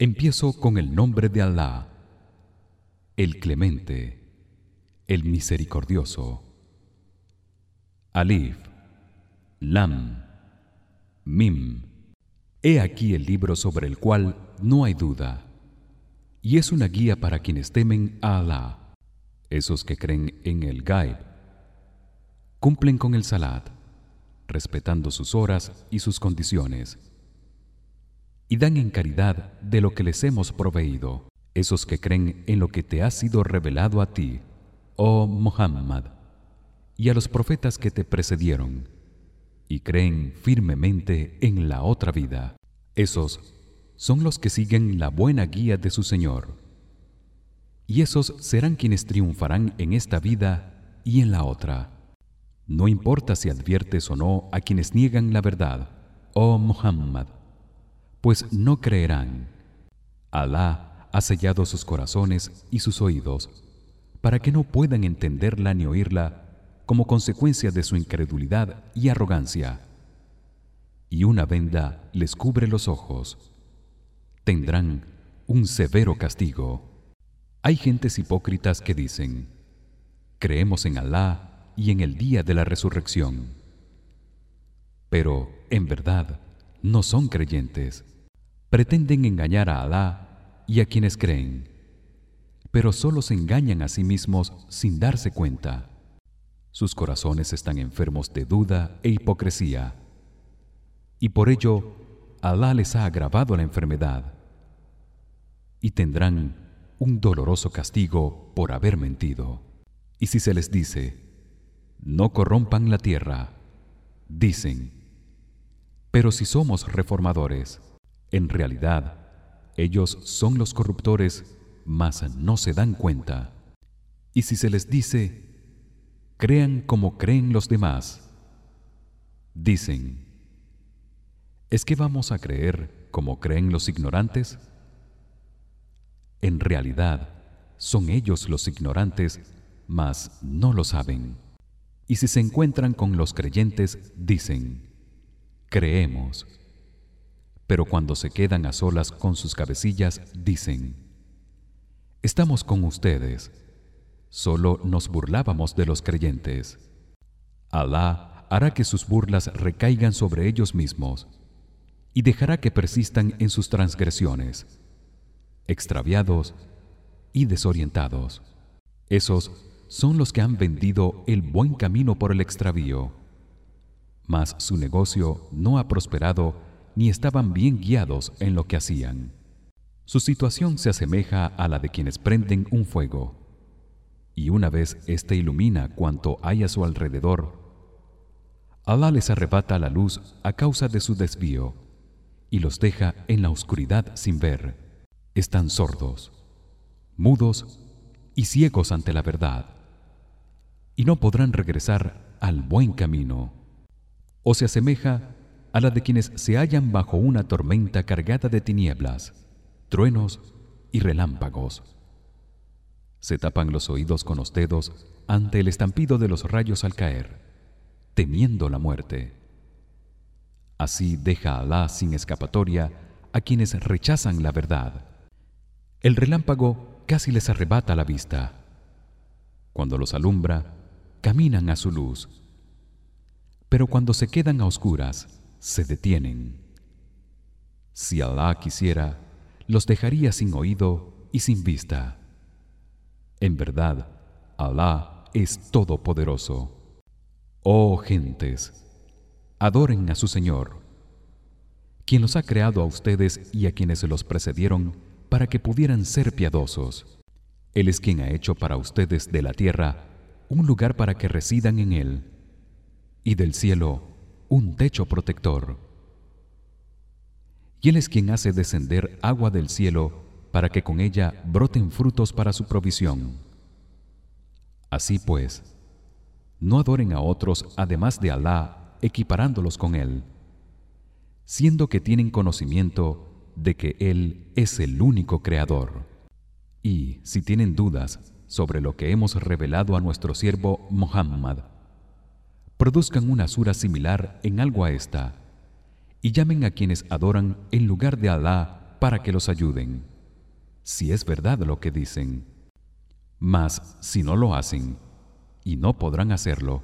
Empiezo con el nombre de Alá, el Clemente, el Misericordioso. Alif, Lam, Mim. He aquí el libro sobre el cual no hay duda, y es una guía para quienes temen a Alá, esos que creen en el Gaib, cumplen con el Salat, respetando sus horas y sus condiciones y dan en caridad de lo que les hemos proveído esos que creen en lo que te ha sido revelado a ti oh Muhammad y a los profetas que te precedieron y creen firmemente en la otra vida. Esos son los que siguen la buena guía de su Señor. Y esos serán quienes triunfarán en esta vida y en la otra. No importa si adviertes o no a quienes niegan la verdad oh Muhammad pues no creerán. Alá ha sellado sus corazones y sus oídos para que no puedan entenderla ni oírla como consecuencia de su incredulidad y arrogancia. Y una venda les cubre los ojos. Tendrán un severo castigo. Hay gentes hipócritas que dicen: Creemos en Alá y en el día de la resurrección. Pero en verdad no son creyentes pretenden engañar a Alá y a quienes creen pero solo se engañan a sí mismos sin darse cuenta. Sus corazones están enfermos de duda e hipocresía y por ello Alá les ha agravado la enfermedad y tendrán un doloroso castigo por haber mentido. Y si se les dice no corrompan la tierra dicen pero si somos reformadores en realidad ellos son los corruptores mas no se dan cuenta. Y si se les dice crean como creen los demás dicen ¿Es que vamos a creer como creen los ignorantes? En realidad son ellos los ignorantes mas no lo saben. Y si se encuentran con los creyentes dicen creemos pero cuando se quedan a solas con sus cabecillas dicen Estamos con ustedes. Solo nos burlábamos de los creyentes. Alá hará que sus burlas recaigan sobre ellos mismos y dejará que persistan en sus transgresiones extraviados y desorientados. Esos son los que han vendido el buen camino por el extravío. Mas su negocio no ha prosperado ni estaban bien guiados en lo que hacían. Su situación se asemeja a la de quienes prenden un fuego. Y una vez éste ilumina cuanto hay a su alrededor Alá les arrebata la luz a causa de su desvío y los deja en la oscuridad sin ver. Están sordos mudos y ciegos ante la verdad y no podrán regresar al buen camino. O se asemeja a la de quienes se hallan bajo una tormenta cargada de tinieblas truenos y relámpagos. Se tapan los oídos con los dedos ante el estampido de los rayos al caer temiendo la muerte. Así deja Alá sin escapatoria a quienes rechazan la verdad. El relámpago casi les arrebata la vista. Cuando los alumbra caminan a su luz. Pero cuando se quedan a oscuras se detienen. Si Alá quisiera los dejaría sin oído y sin vista. En verdad Alá es todopoderoso. Oh gentes adoren a su Señor quien los ha creado a ustedes y a quienes se los precedieron para que pudieran ser piadosos. Él es quien ha hecho para ustedes de la tierra un lugar para que residan en él y del cielo un techo protector. Y él es quien hace descender agua del cielo para que con ella broten frutos para su provisión. Así pues, no adoren a otros además de Alá, equiparándolos con él, siendo que tienen conocimiento de que él es el único creador. Y si tienen dudas sobre lo que hemos revelado a nuestro siervo Muhammad, produzcan una sura similar en algo a esta y llamen a quienes adoran en lugar de Alá para que los ayuden. Si es verdad lo que dicen. Mas si no lo hacen y no podrán hacerlo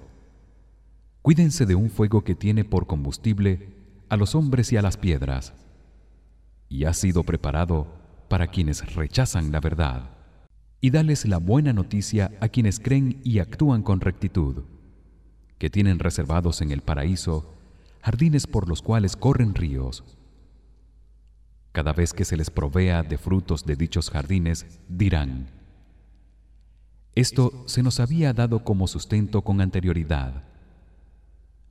cuídense de un fuego que tiene por combustible a los hombres y a las piedras y ha sido preparado para quienes rechazan la verdad. Y dales la buena noticia a quienes creen y actúan con rectitud que tienen reservados en el paraíso jardines por los cuales corren ríos. Cada vez que se les provea de frutos de dichos jardines dirán esto se nos había dado como sustento con anterioridad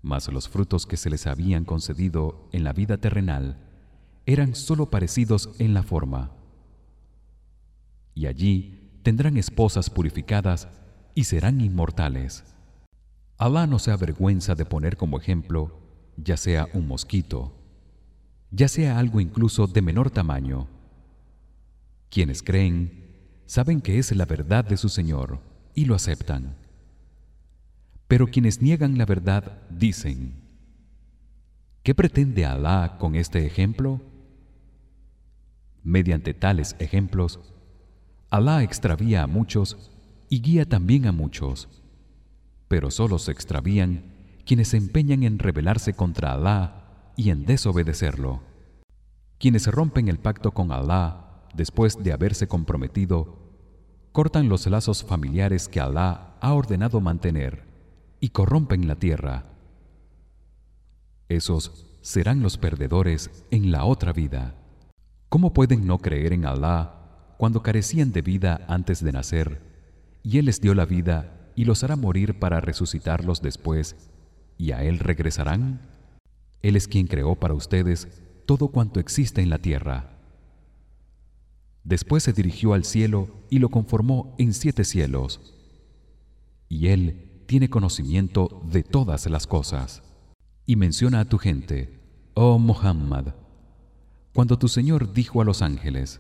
mas los frutos que se les habían concedido en la vida terrenal eran sólo parecidos en la forma. Y allí tendrán esposas purificadas y serán inmortales Alá no se avergüenza de poner como ejemplo ya sea un mosquito ya sea algo incluso de menor tamaño. Quienes creen saben que es la verdad de su Señor y lo aceptan. Pero quienes niegan la verdad dicen ¿Qué pretende Alá con este ejemplo? Mediante tales ejemplos Alá extravía a muchos y guía también a muchos pero solo se extravían quienes se empeñan en rebelarse contra Alá y en desobedecerlo. Quienes rompen el pacto con Alá después de haberse comprometido cortan los lazos familiares que Alá ha ordenado mantener y corrompen la tierra. Esos serán los perdedores en la otra vida. Cómo pueden no creer en Alá cuando carecían de vida antes de nacer y él les dio la vida y los hará morir para resucitarlos después y a él regresarán. Él es quien creó para ustedes todo cuanto existe en la tierra. Después se dirigió al cielo y lo conformó en siete cielos. Y él tiene conocimiento de todas las cosas. Y menciona a tu gente oh Muhammad cuando tu Señor dijo a los ángeles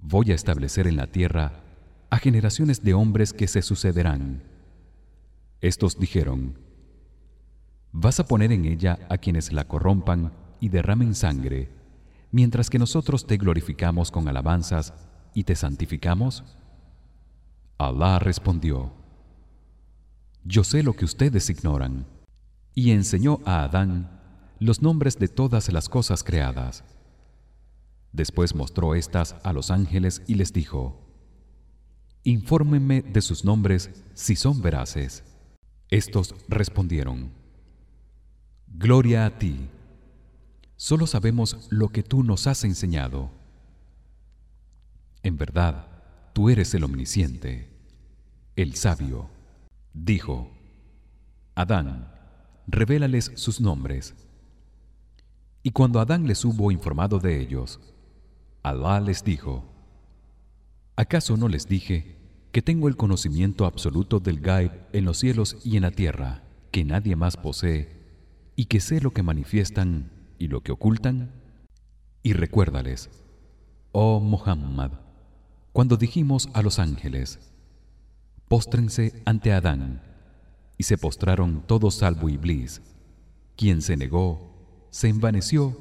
voy a establecer en la tierra a generaciones de hombres que se sucederán. Estos dijeron vas a poner en ella a quienes la corrompan y derramen sangre mientras que nosotros te glorificamos con alabanzas y te santificamos Alá respondió yo sé lo que ustedes ignoran. Y enseñó a Adán los nombres de todas las cosas creadas. Después mostró estas a los ángeles y les dijo infórmenme de sus nombres si son veraces. Estos respondieron gloria a ti. Solo sabemos lo que tú nos has enseñado. En verdad tú eres el omnisciente el sabio. Dijo Adán revélales sus nombres. Y cuando Adán les hubo informado de ellos Alá les dijo ¿Acaso no les dije que tengo el conocimiento absoluto del Gaib en los cielos y en la tierra que nadie más posee y que sé lo que manifiestan y lo que ocultan? Y recuérdales, oh Muhammad, cuando dijimos a los ángeles póstrense ante Adán y se postraron todos salvo Iblis quien se negó se envaneció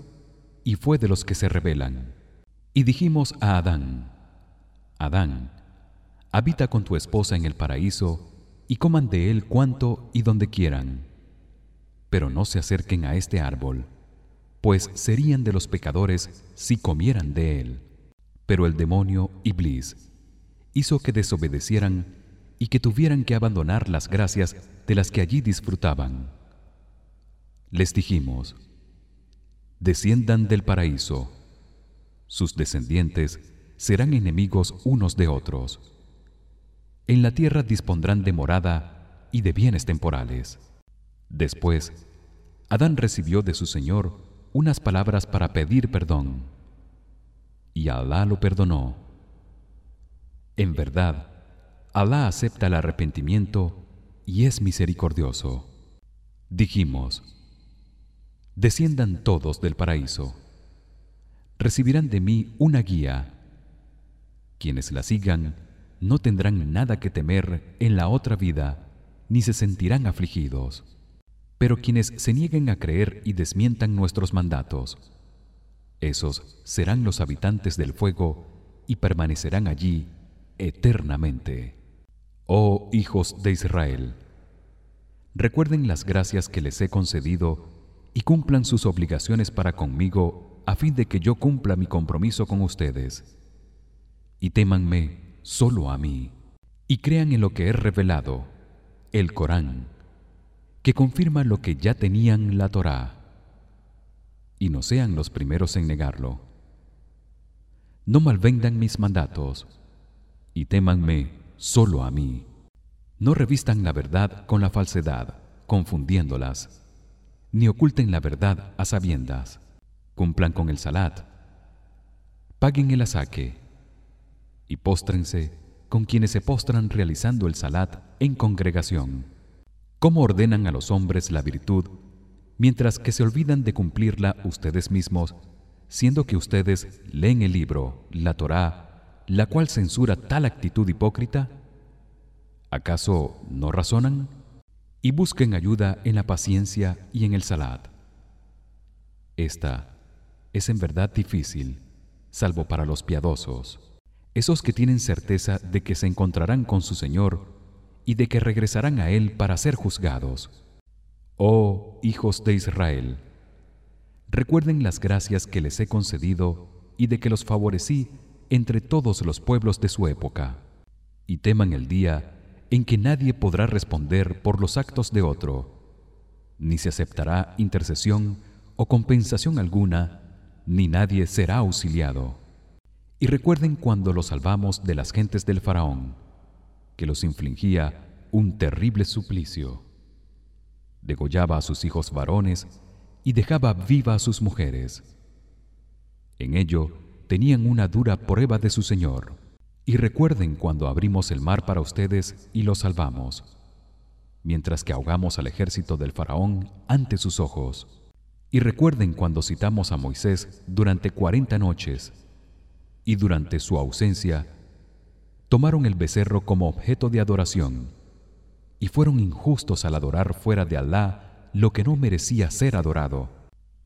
y fue de los que se rebelan y dijimos a Adán Adán habita con tu esposa en el paraíso y coman de él cuanto y donde quieran pero no se acerquen a este árbol pues serían de los pecadores si comieran de él pero el demonio Iblis hizo que desobedecieran y que tuvieran que abandonar las gracias de las que allí disfrutaban. Les dijimos: Desciendan del paraíso. Sus descendientes serán enemigos unos de otros. En la tierra dispondrán de morada y de bienes temporales. Después, Adán recibió de su Señor unas palabras para pedir perdón, y Alá lo perdonó. En verdad, Alá acepta el arrepentimiento y es misericordioso. Dijimos: Desciendan todos del paraíso. Recibirán de mí una guía. Quienes la sigan no tendrán nada que temer en la otra vida ni se sentirán afligidos. Pero quienes se nieguen a creer y desmientan nuestros mandatos, esos serán los habitantes del fuego y permanecerán allí eternamente oh hijos de Israel recuerden las gracias que les he concedido y cumplan sus obligaciones para conmigo a fin de que yo cumpla mi compromiso con ustedes y témanme solo a mí y crean en lo que he revelado el Corán que confirma lo que ya tenían la Torá y no sean los primeros en negarlo. No malvendan mis mandatos y témanme solo a mí. No revistan la verdad con la falsedad confundiéndolas ni oculten la verdad a sabiendas. Cumplan con el salat paguen el asaque y póstrense con quienes se postran realizando el salat en congregación. Cómo ordenan a los hombres la virtud mientras que se olvidan de cumplirla ustedes mismos siendo que ustedes leen el libro la Torá la cual censura tal actitud hipócrita acaso no razonan y busquen ayuda en la paciencia y en el salat. Esta es en verdad difícil salvo para los piadosos esos que tienen certeza de que se encontrarán con su Señor y de que regresarán a él para ser juzgados. Oh hijos de Israel, recuerden las gracias que les he concedido y de que los favorecí entre todos los pueblos de su época, y teman el día en que nadie podrá responder por los actos de otro, ni se aceptará intercesión o compensación alguna, ni nadie será auxiliado. Y recuerden cuando los salvamos de las gentes del faraón, que los infligía un terrible suplicio. Degollaba a sus hijos varones y dejaba viva a sus mujeres. En ello tenían una dura prueba de su Señor. Y recuerden cuando abrimos el mar para ustedes y los salvamos, mientras que ahogamos al ejército del faraón ante sus ojos. Y recuerden cuando citamos a Moisés durante cuarenta noches y durante su ausencia tomaron el becerro como objeto de adoración y fueron injustos al adorar fuera de Alá lo que no merecía ser adorado.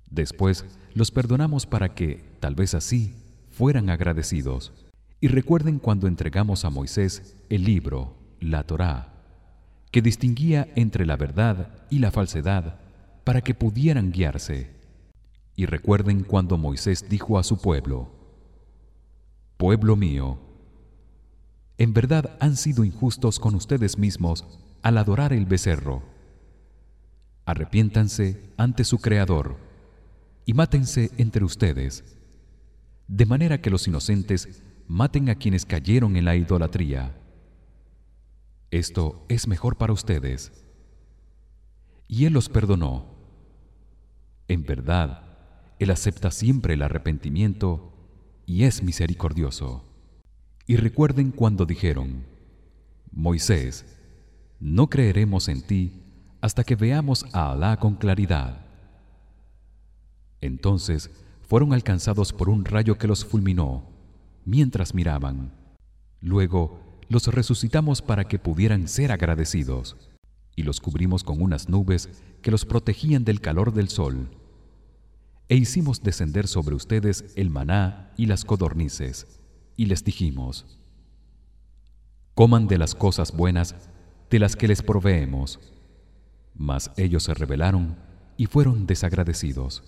Después los perdonamos para que, tal vez así, fueran agradecidos. Y recuerden cuando entregamos a Moisés el libro, la Torá, que distinguía entre la verdad y la falsedad para que pudieran guiarse. Y recuerden cuando Moisés dijo a su pueblo: pueblo mío. En verdad han sido injustos con ustedes mismos al adorar el becerro. Arrepiéntanse ante su creador y mátense entre ustedes de manera que los inocentes maten a quienes cayeron en la idolatría. Esto es mejor para ustedes. Y él los perdonó. En verdad él acepta siempre el arrepentimiento y es misericordioso. Y recuerden cuando dijeron: Moisés, no creeremos en ti hasta que veamos a Alá con claridad. Entonces fueron alcanzados por un rayo que los fulminó mientras miraban. Luego los resucitamos para que pudieran ser agradecidos y los cubrimos con unas nubes que los protegían del calor del sol e hicimos descender sobre ustedes el maná y las codornices y les dijimos coman de las cosas buenas de las que les proveemos. Mas ellos se rebelaron y fueron desagradecidos.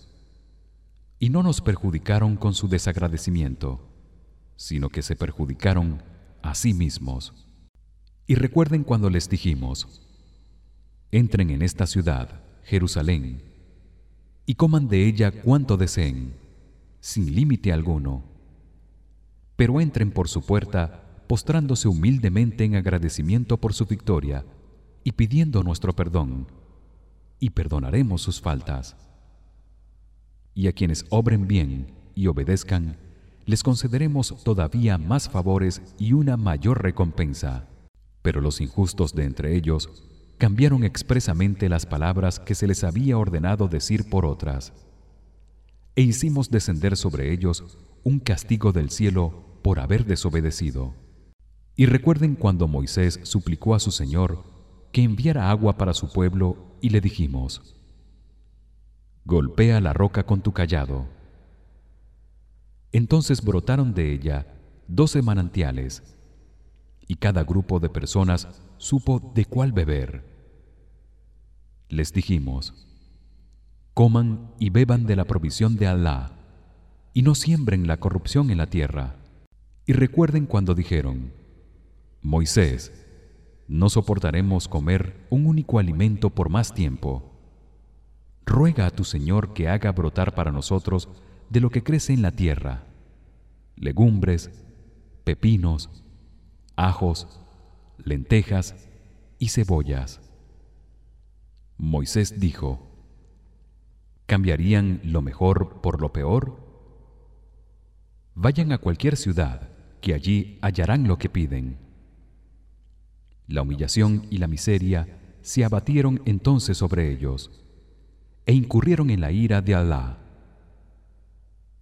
Y no nos perjudicaron con su desagradecimiento sino que se perjudicaron a sí mismos. Y recuerden cuando les dijimos entren en esta ciudad Jerusalén y coman de ella cuanto deseen sin límite alguno. Pero entren por su puerta postrándose humildemente en agradecimiento por su victoria y pidiendo nuestro perdón y perdonaremos sus faltas. Y a quienes obren bien y obedezcan les concederemos todavía más favores y una mayor recompensa. Pero los injustos de entre ellos cambiaron expresamente las palabras que se les había ordenado decir por otras. E hicimos descender sobre ellos un castigo del cielo por haber desobedecido. Y recuerden cuando Moisés suplicó a su Señor que enviara agua para su pueblo y le dijimos golpea la roca con tu callado entonces brotaron de ella doce manantiales y cada grupo de personas supo de cuál beber. Les dijimos coman y beban de la provisión de Alá y no siembren la corrupción en la tierra. Y recuerden cuando dijeron Moisés no soportaremos comer un único alimento por más tiempo. Ruega a tu Señor que haga brotar para nosotros de lo que crece en la tierra legumbres pepinos ajos lentejas y cebollas Moisés dijo ¿Cambiarían lo mejor por lo peor? Vayan a cualquier ciudad, que allí hallarán lo que piden. La humillación y la miseria se abatieron entonces sobre ellos e incurrieron en la ira de Alá.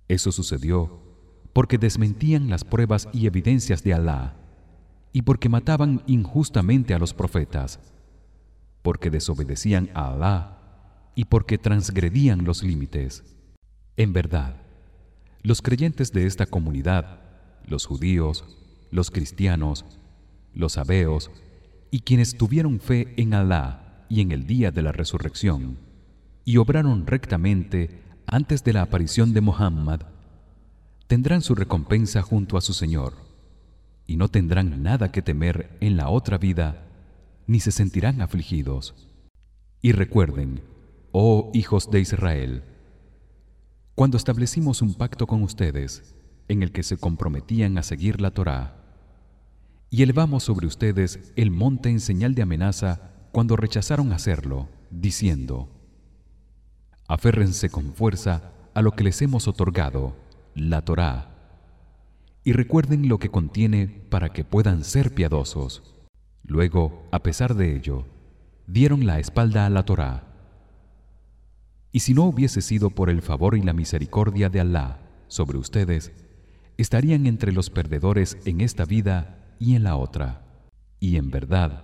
Eso sucedió porque desmentían las pruebas y evidencias de Alá y porque mataban injustamente a los profetas, porque desobedecían a Alá y porque transgredían los límites. En verdad, los creyentes de esta comunidad, los judíos, los cristianos, los abeos y quienes tuvieron fe en Alá y en el día de la resurrección y obraron rectamente antes de la aparición de Muhammad tendrán su recompensa junto a su Señor y no tendrán nada que temer en la otra vida ni se sentirán afligidos. Y recuerden oh hijos de Israel cuando establecimos un pacto con ustedes en el que se comprometían a seguir la Torá y elevamos sobre ustedes el monte en señal de amenaza cuando rechazaron hacerlo diciendo aférrense con fuerza a lo que les hemos otorgado la Torá y recuerden lo que contiene para que puedan ser piadosos luego a pesar de ello dieron la espalda a la Torá y si no hubiese sido por el favor y la misericordia de Alá sobre ustedes, estarían entre los perdedores en esta vida y en la otra. Y en verdad,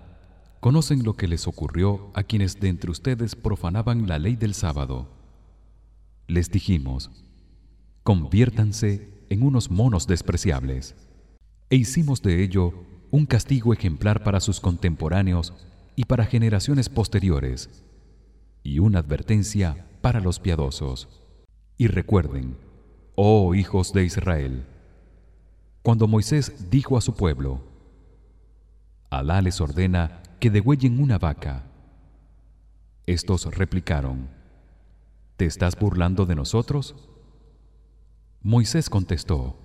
conocen lo que les ocurrió a quienes de entre ustedes profanaban la ley del sábado. Les dijimos: Conviértanse en unos monos despreciables. E hicimos de ello un castigo ejemplar para sus contemporáneos y para generaciones posteriores y una advertencia para los piadosos. Y recuerden, oh hijos de Israel, cuando Moisés dijo a su pueblo: Alá les ordena que degüellen una vaca. Estos replicaron: ¿Te estás burlando de nosotros? Moisés contestó: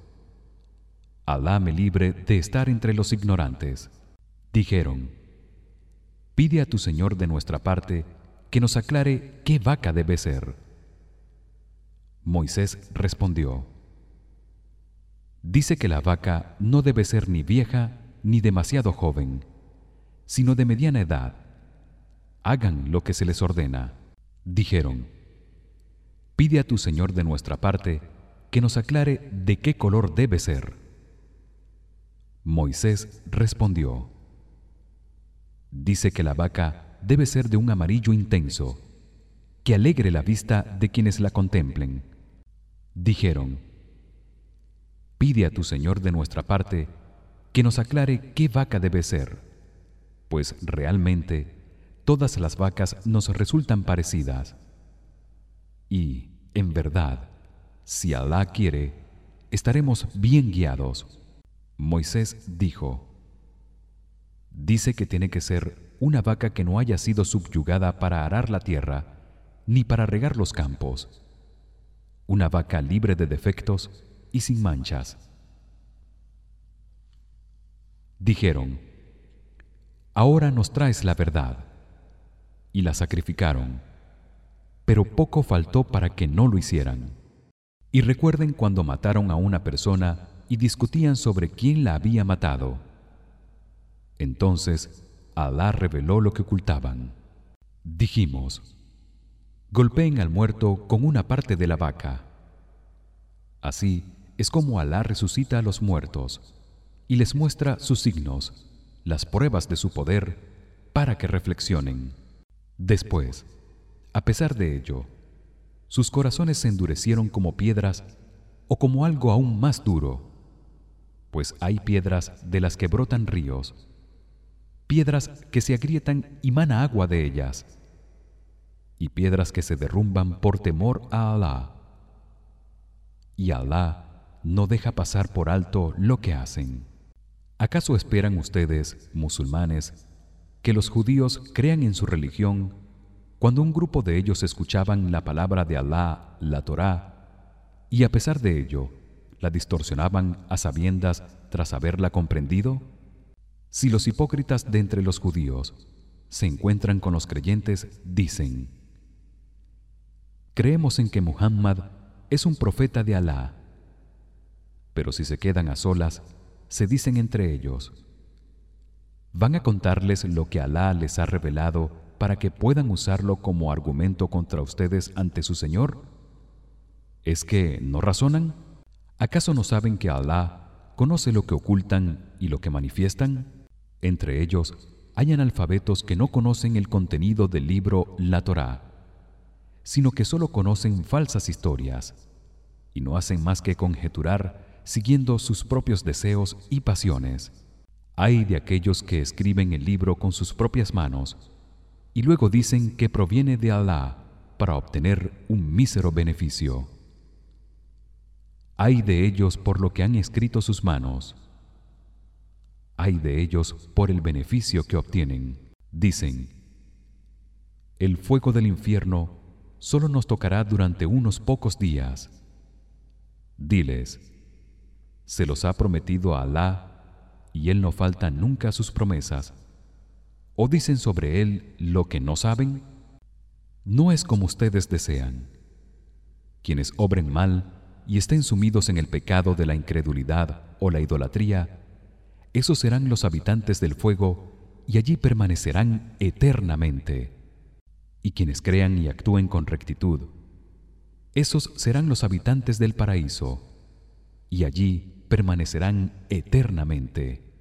Alá me libre de estar entre los ignorantes. Dijeron: Pide a tu Señor de nuestra parte que nos aclare qué vaca debe ser. Moisés respondió: Dice que la vaca no debe ser ni vieja ni demasiado joven, sino de mediana edad. Hagan lo que se les ordena. Dijeron: Pide a tu Señor de nuestra parte que nos aclare de qué color debe ser. Moisés respondió: Dice que la vaca debe ser de un amarillo intenso que alegre la vista de quienes la contemplen dijeron pide a tu señor de nuestra parte que nos aclare qué vaca debe ser pues realmente todas las vacas nos resultan parecidas y en verdad si Alá quiere estaremos bien guiados. Moisés dijo dice que tiene que ser una vaca que no haya sido subyugada para arar la tierra ni para regar los campos. Una vaca libre de defectos y sin manchas. Dijeron ahora nos traes la verdad. Y la sacrificaron. Pero poco faltó para que no lo hicieran y recuerden cuando mataron a una persona y discutían sobre quién la había matado entonces Alá reveló lo que ocultaban. Dijimos: Golpeen al muerto con una parte de la vaca. Así es como Alá resucita a los muertos y les muestra sus signos, las pruebas de su poder para que reflexionen. Después, a pesar de ello, sus corazones se endurecieron como piedras o como algo aún más duro pues hay piedras de las que brotan ríos piedras que se agrietan y mana agua de ellas y piedras que se derrumban por temor a Alá. Y Alá no deja pasar por alto lo que hacen. ¿Acaso esperan ustedes, musulmanes, que los judíos crean en su religión cuando un grupo de ellos escuchaban la palabra de Alá, la Torá, y a pesar de ello la distorsionaban a sabiendas tras haberla comprendido? Si los hipócritas de entre los judíos se encuentran con los creyentes, dicen: Creemos en que Muhammad es un profeta de Alá. Pero si se quedan a solas, se dicen entre ellos: ¿Van a contarles lo que Alá les ha revelado para que puedan usarlo como argumento contra ustedes ante su Señor? ¿Es que no razonan? ¿Acaso no saben que Alá conoce lo que ocultan y lo que manifiestan? Entre ellos hay analfabetos que no conocen el contenido del libro La Torá, sino que solo conocen falsas historias y no hacen más que conjeturar siguiendo sus propios deseos y pasiones. Hay de aquellos que escriben el libro con sus propias manos y luego dicen que proviene de Alá para obtener un mísero beneficio. Hay de ellos por lo que han escrito sus manos. Hay de ellos por el beneficio que obtienen. Dicen el fuego del infierno solo nos tocará durante unos pocos días. Diles se los ha prometido Alá y él no falta nunca a sus promesas o dicen sobre él lo que no saben no es como ustedes desean. Quienes obren mal y estén sumidos en el pecado de la incredulidad o la idolatría esos serán los habitantes del fuego y allí permanecerán eternamente. Y quienes crean y actúen con rectitud esos serán los habitantes del paraíso y allí permanecerán eternamente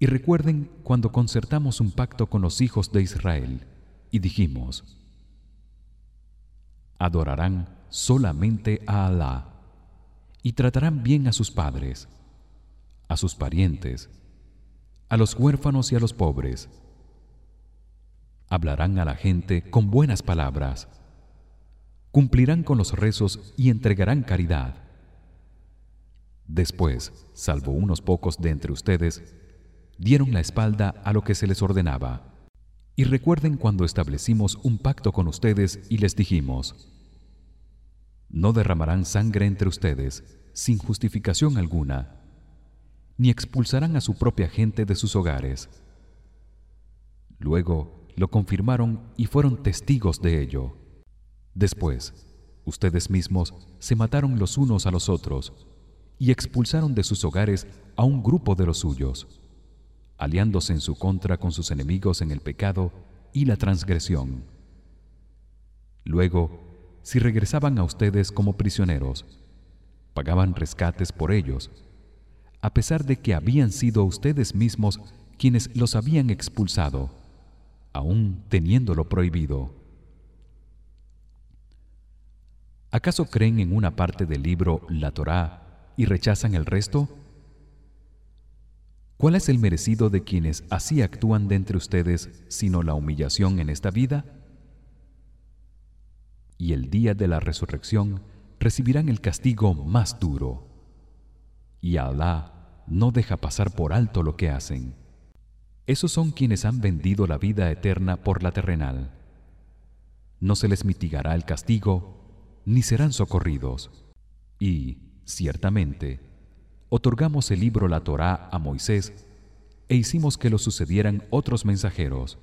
y recuerden cuando concertamos un pacto con los hijos de Israel y dijimos adorarán solamente a Alá y tratarán bien a sus padres, a sus parientes, a los huérfanos y a los pobres. Hablarán a la gente con buenas palabras. Cumplirán con los rezos y entregarán caridad. Después, salvo unos pocos de entre ustedes, dieron la espalda a lo que se les ordenaba. Y recuerden cuando establecimos un pacto con ustedes y les dijimos: no derramarán sangre entre ustedes sin justificación alguna ni expulsarán a su propia gente de sus hogares. Luego lo confirmaron y fueron testigos de ello. Después ustedes mismos se mataron los unos a los otros y expulsaron de sus hogares a un grupo de los suyos aliándose en su contra con sus enemigos en el pecado y la transgresión luego si regresaban a ustedes como prisioneros pagaban rescates por ellos a pesar de que habían sido ustedes mismos quienes los habían expulsado aún teniéndolo prohibido ¿Acaso creen en una parte del libro la Torá y rechazan el resto? ¿Cuál es el merecido de quienes así actúan de entre ustedes sino la humillación en esta vida? y el día de la resurrección recibirán el castigo más duro. Y Alá no deja pasar por alto lo que hacen. Esos son quienes han vendido la vida eterna por la terrenal. No se les mitigará el castigo ni serán socorridos. Y ciertamente otorgamos el libro la Torá a Moisés e hicimos que lo sucedieran otros mensajeros.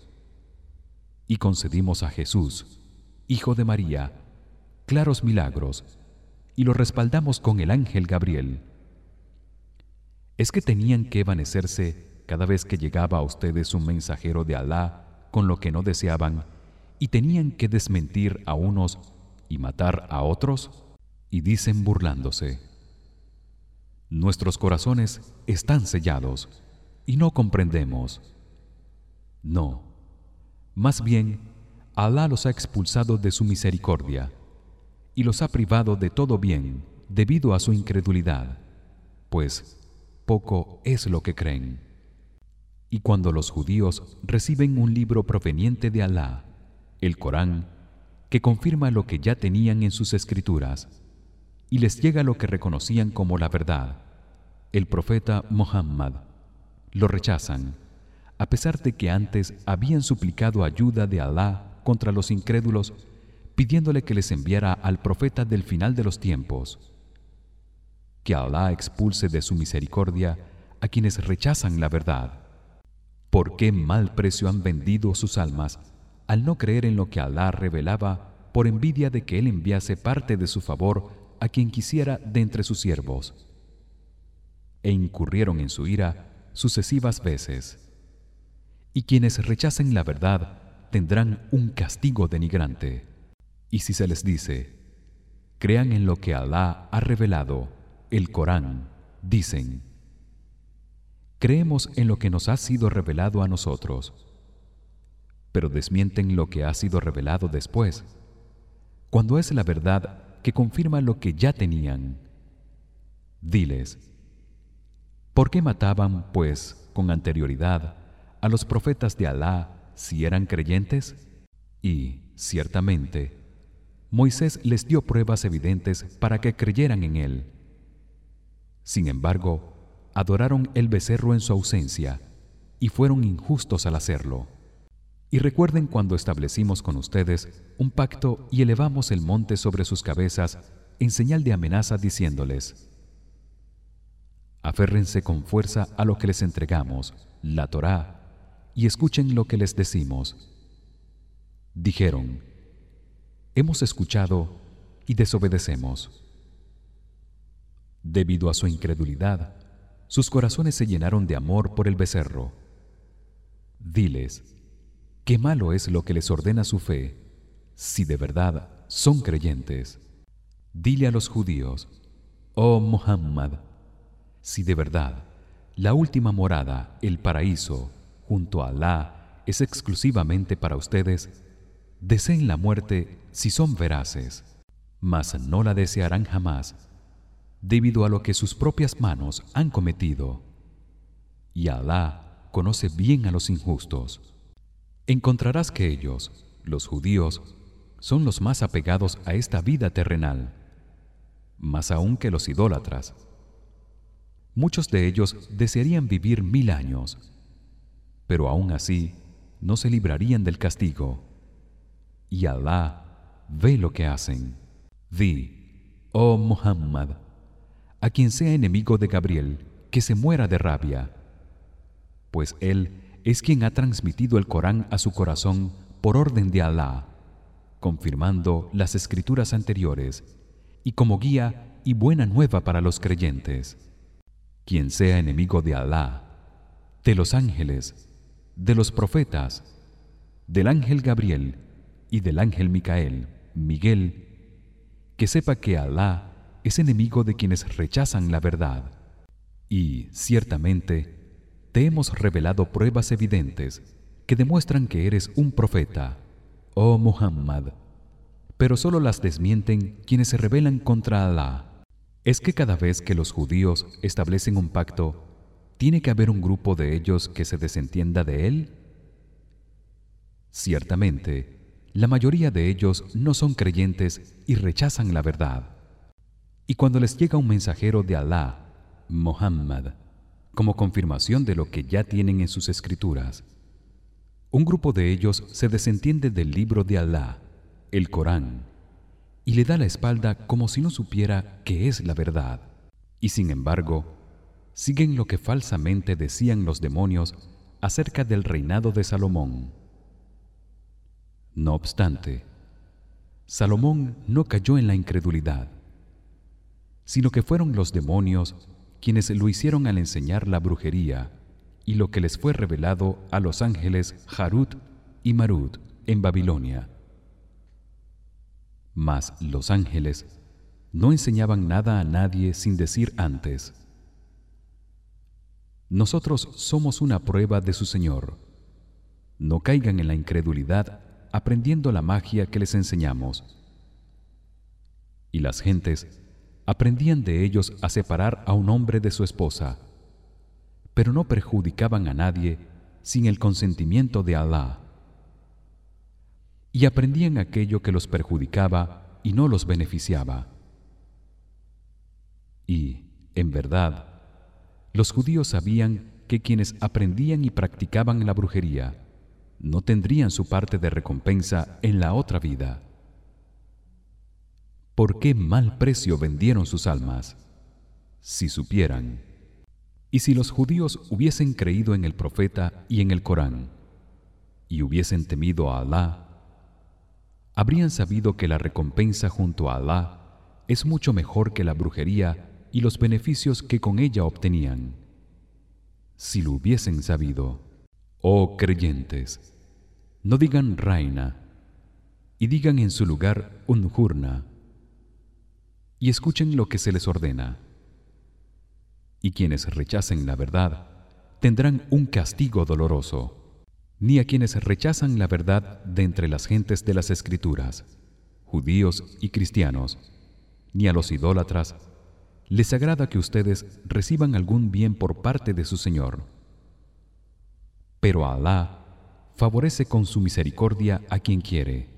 Y concedimos a Jesús hijo de María, claros milagros, y lo respaldamos con el ángel Gabriel. Es que tenían que evanecerse cada vez que llegaba a ustedes un mensajero de Alá con lo que no deseaban y tenían que desmentir a unos y matar a otros y dicen burlándose Nuestros corazones están sellados y no comprendemos. No, más bien Alá los ha expulsado de su misericordia y los ha privado de todo bien debido a su incredulidad pues poco es lo que creen y cuando los judíos reciben un libro proveniente de Alá el Corán que confirma lo que ya tenían en sus escrituras y les llega lo que reconocían como la verdad. El profeta Muhammad. Lo rechazan a pesar de que antes habían suplicado ayuda de Alá contra los incrédulos pidiéndole que les enviara al profeta del final de los tiempos. Que Alá expulse de su misericordia a quienes rechazan la verdad. ¿Por qué mal precio han vendido sus almas al no creer en lo que Alá revelaba por envidia de que él enviase parte de su favor a quien quisiera de entre sus siervos? E incurrieron en su ira sucesivas veces. Y quienes rechacen la verdad tendrán un castigo denigrante. Y si se les dice: crean en lo que Alá ha revelado, el Corán, dicen: creemos en lo que nos ha sido revelado a nosotros pero desmienten lo que ha sido revelado después cuando es la verdad que confirma lo que ya tenían diles ¿por qué mataban pues con anterioridad a los profetas de Alá si eran creyentes? Y ciertamente Moisés les dio pruebas evidentes para que creyeran en él. Sin embargo, adoraron el becerro en su ausencia y fueron injustos al hacerlo. Y recuerden cuando establecimos con ustedes un pacto y elevamos el monte sobre sus cabezas en señal de amenaza diciéndoles: Aférrense con fuerza a lo que les entregamos, la Torá, y escuchen lo que les decimos. Dijeron: Hemos escuchado y desobedecemos. Debido a su incredulidad, sus corazones se llenaron de amor por el becerro. Diles: Qué malo es lo que les ordena su fe, si de verdad son creyentes. Dile a los judíos: Oh Muhammad, si de verdad la última morada, el paraíso, junto a Alá, es exclusivamente para ustedes, deseen la muerte si son veraces, mas no la desearán jamás debido a lo que sus propias manos han cometido. Y Alá conoce bien a los injustos. Encontrarás que ellos, los judíos, son los más apegados a esta vida terrenal, más aún que los idólatras. Muchos de ellos desearían vivir mil años, pero aún así no se librarían del castigo. Y Alá ve lo que hacen. Di, oh Muhammad, a quien sea enemigo de Gabriel que se muera de rabia pues él es quien ha transmitido el Corán a su corazón por orden de Alá confirmando las escrituras anteriores y como guía y buena nueva para los creyentes quien sea enemigo de Alá de los ángeles de los profetas del ángel Gabriel y del ángel Micael Miguel que sepa que Alá es enemigo de quienes rechazan la verdad. Y ciertamente te hemos revelado pruebas evidentes que demuestran que eres un profeta, oh Muhammad. Pero solo las desmienten quienes se rebelan contra Alá. Es que cada vez que los judíos establecen un pacto, tiene que haber un grupo de ellos que se desentienda de él? Ciertamente, la mayoría de ellos no son creyentes y rechazan la verdad. Y cuando les llega un mensajero de Alá, Muhammad, como confirmación de lo que ya tienen en sus escrituras, un grupo de ellos se desentiende del libro de Alá, el Corán, y le da la espalda como si no supiera que es la verdad. Y sin embargo, siguen lo que falsamente decían los demonios acerca del reinado de Salomón. No obstante, Salomón no cayó en la incredulidad sino que fueron los demonios quienes lo hicieron al enseñar la brujería y lo que les fue revelado a los ángeles Harut y Marut en Babilonia. Mas los ángeles no enseñaban nada a nadie sin decir antes: Nosotros somos una prueba de su Señor. No caigan en la incredulidad aprendiendo la magia que les enseñamos. Y las gentes aprendían de ellos a separar a un hombre de su esposa. Pero no perjudicaban a nadie sin el consentimiento de Alá. Y aprendían aquello que los perjudicaba y no los beneficiaba. Y en verdad los judíos sabían que quienes aprendían y practicaban la brujería no tendrían su parte de recompensa en la otra vida ¿Por qué mal precio vendieron sus almas? Si supieran. Y si los judíos hubiesen creído en el profeta y en el Corán y hubiesen temido a Alá, habrían sabido que la recompensa junto a Alá es mucho mejor que la brujería y los beneficios que con ella obtenían. Si lo hubiesen sabido, oh creyentes, no digan reina y digan en su lugar unjurna y escuchen lo que se les ordena. Y quienes rechacen la verdad tendrán un castigo doloroso. Ni a quienes rechazan la verdad de entre las gentes de las escrituras, judíos y cristianos, ni a los idólatras les agrada que ustedes reciban algún bien por parte de su Señor. Pero Alá favorece con su misericordia a quien quiere.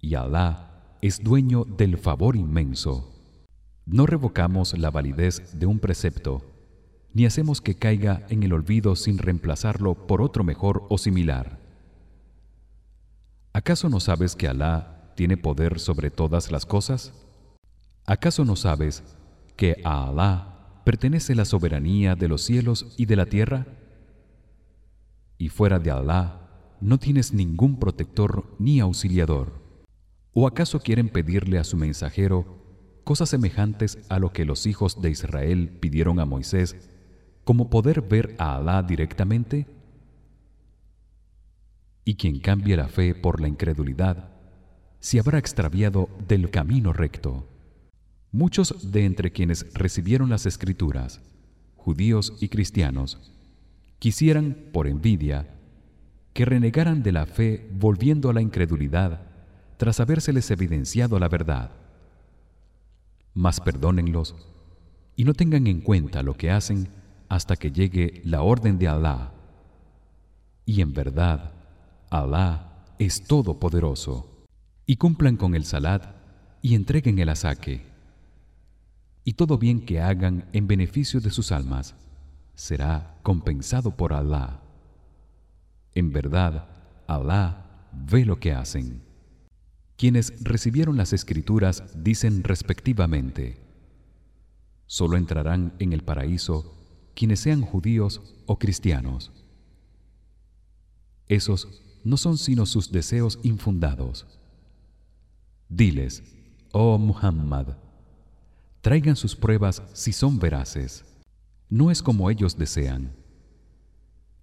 Y Alá es dueño del favor inmenso. No revocamos la validez de un precepto, ni hacemos que caiga en el olvido sin reemplazarlo por otro mejor o similar. ¿Acaso no sabes que Alá tiene poder sobre todas las cosas? ¿Acaso no sabes que a Alá pertenece la soberanía de los cielos y de la tierra? Y fuera de Alá no tienes ningún protector ni auxiliador. ¿O acaso quieren pedirle a su mensajero cosas semejantes a lo que los hijos de Israel pidieron a Moisés, como poder ver a Alá directamente? Y quien cambie la fe por la incredulidad se habrá extraviado del camino recto. Muchos de entre quienes recibieron las escrituras, judíos y cristianos, quisieran por envidia que renegaran de la fe volviendo a la incredulidad tras habérseles evidenciado la verdad. Mas perdónenlos y no tengan en cuenta lo que hacen hasta que llegue la orden de Alá. Y en verdad, Alá es todopoderoso. Y cumplan con el salat y entreguen el asaque. Y todo bien que hagan en beneficio de sus almas será compensado por Alá. En verdad, Alá ve lo que hacen. Quienes recibieron las escrituras dicen respectivamente: Solo entrarán en el paraíso quienes sean judíos o cristianos. Esos no son sino sus deseos infundados. Diles, oh Muhammad, traigan sus pruebas si son veraces. No es como ellos desean.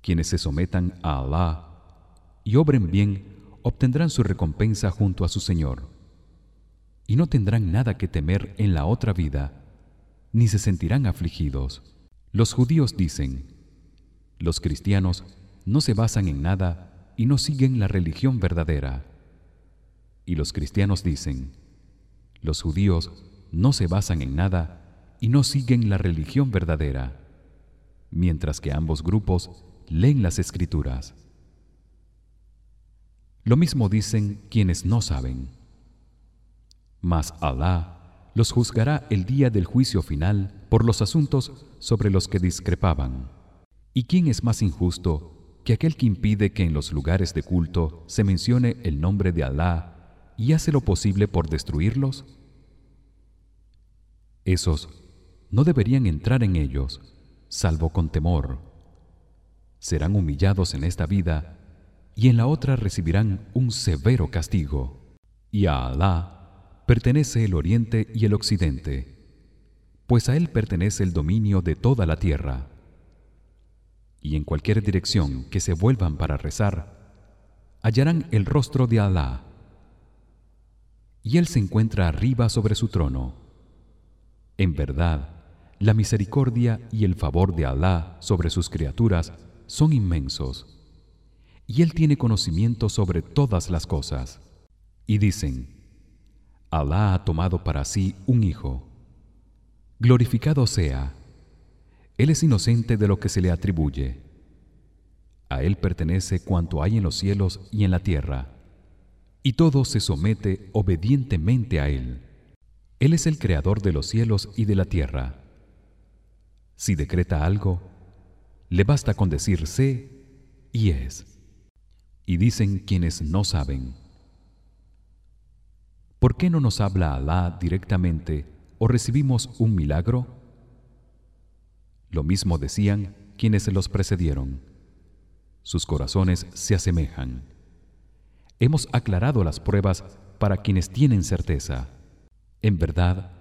Quienes se sometan a Allah y obren bien obtendrán su recompensa junto a su Señor y no tendrán nada que temer en la otra vida ni se sentirán afligidos. Los judíos dicen: Los cristianos no se basan en nada y no siguen la religión verdadera. Y los cristianos dicen: Los judíos no se basan en nada y no siguen la religión verdadera. Mientras que ambos grupos leen las escrituras. Lo mismo dicen quienes no saben. Mas Alá los juzgará el día del juicio final por los asuntos sobre los que discrepaban. ¿Y quién es más injusto que aquel que impide que en los lugares de culto se mencione el nombre de Alá y hace lo posible por destruirlos? Esos no deberían entrar en ellos, salvo con temor. Serán humillados en esta vida y en la otra recibirán un severo castigo. Y a Alá pertenece el oriente y el occidente, pues a él pertenece el dominio de toda la tierra. Y en cualquier dirección que se vuelvan para rezar, hallarán el rostro de Alá. Y él se encuentra arriba sobre su trono. En verdad, la misericordia y el favor de Alá sobre sus criaturas son inmensos y él tiene conocimiento sobre todas las cosas. Y dicen: Alá ha tomado para sí un hijo. Glorificado sea. Él es inocente de lo que se le atribuye. A él pertenece cuanto hay en los cielos y en la tierra, y todo se somete obedientemente a él. Él es el creador de los cielos y de la tierra. Si decreta algo, le basta con decir sé y es. Y dicen quienes no saben: ¿Por qué no nos habla Alá directamente o recibimos un milagro? Lo mismo decían quienes los precedieron. Sus corazones se asemejan. Hemos aclarado las pruebas para quienes tienen certeza. En verdad,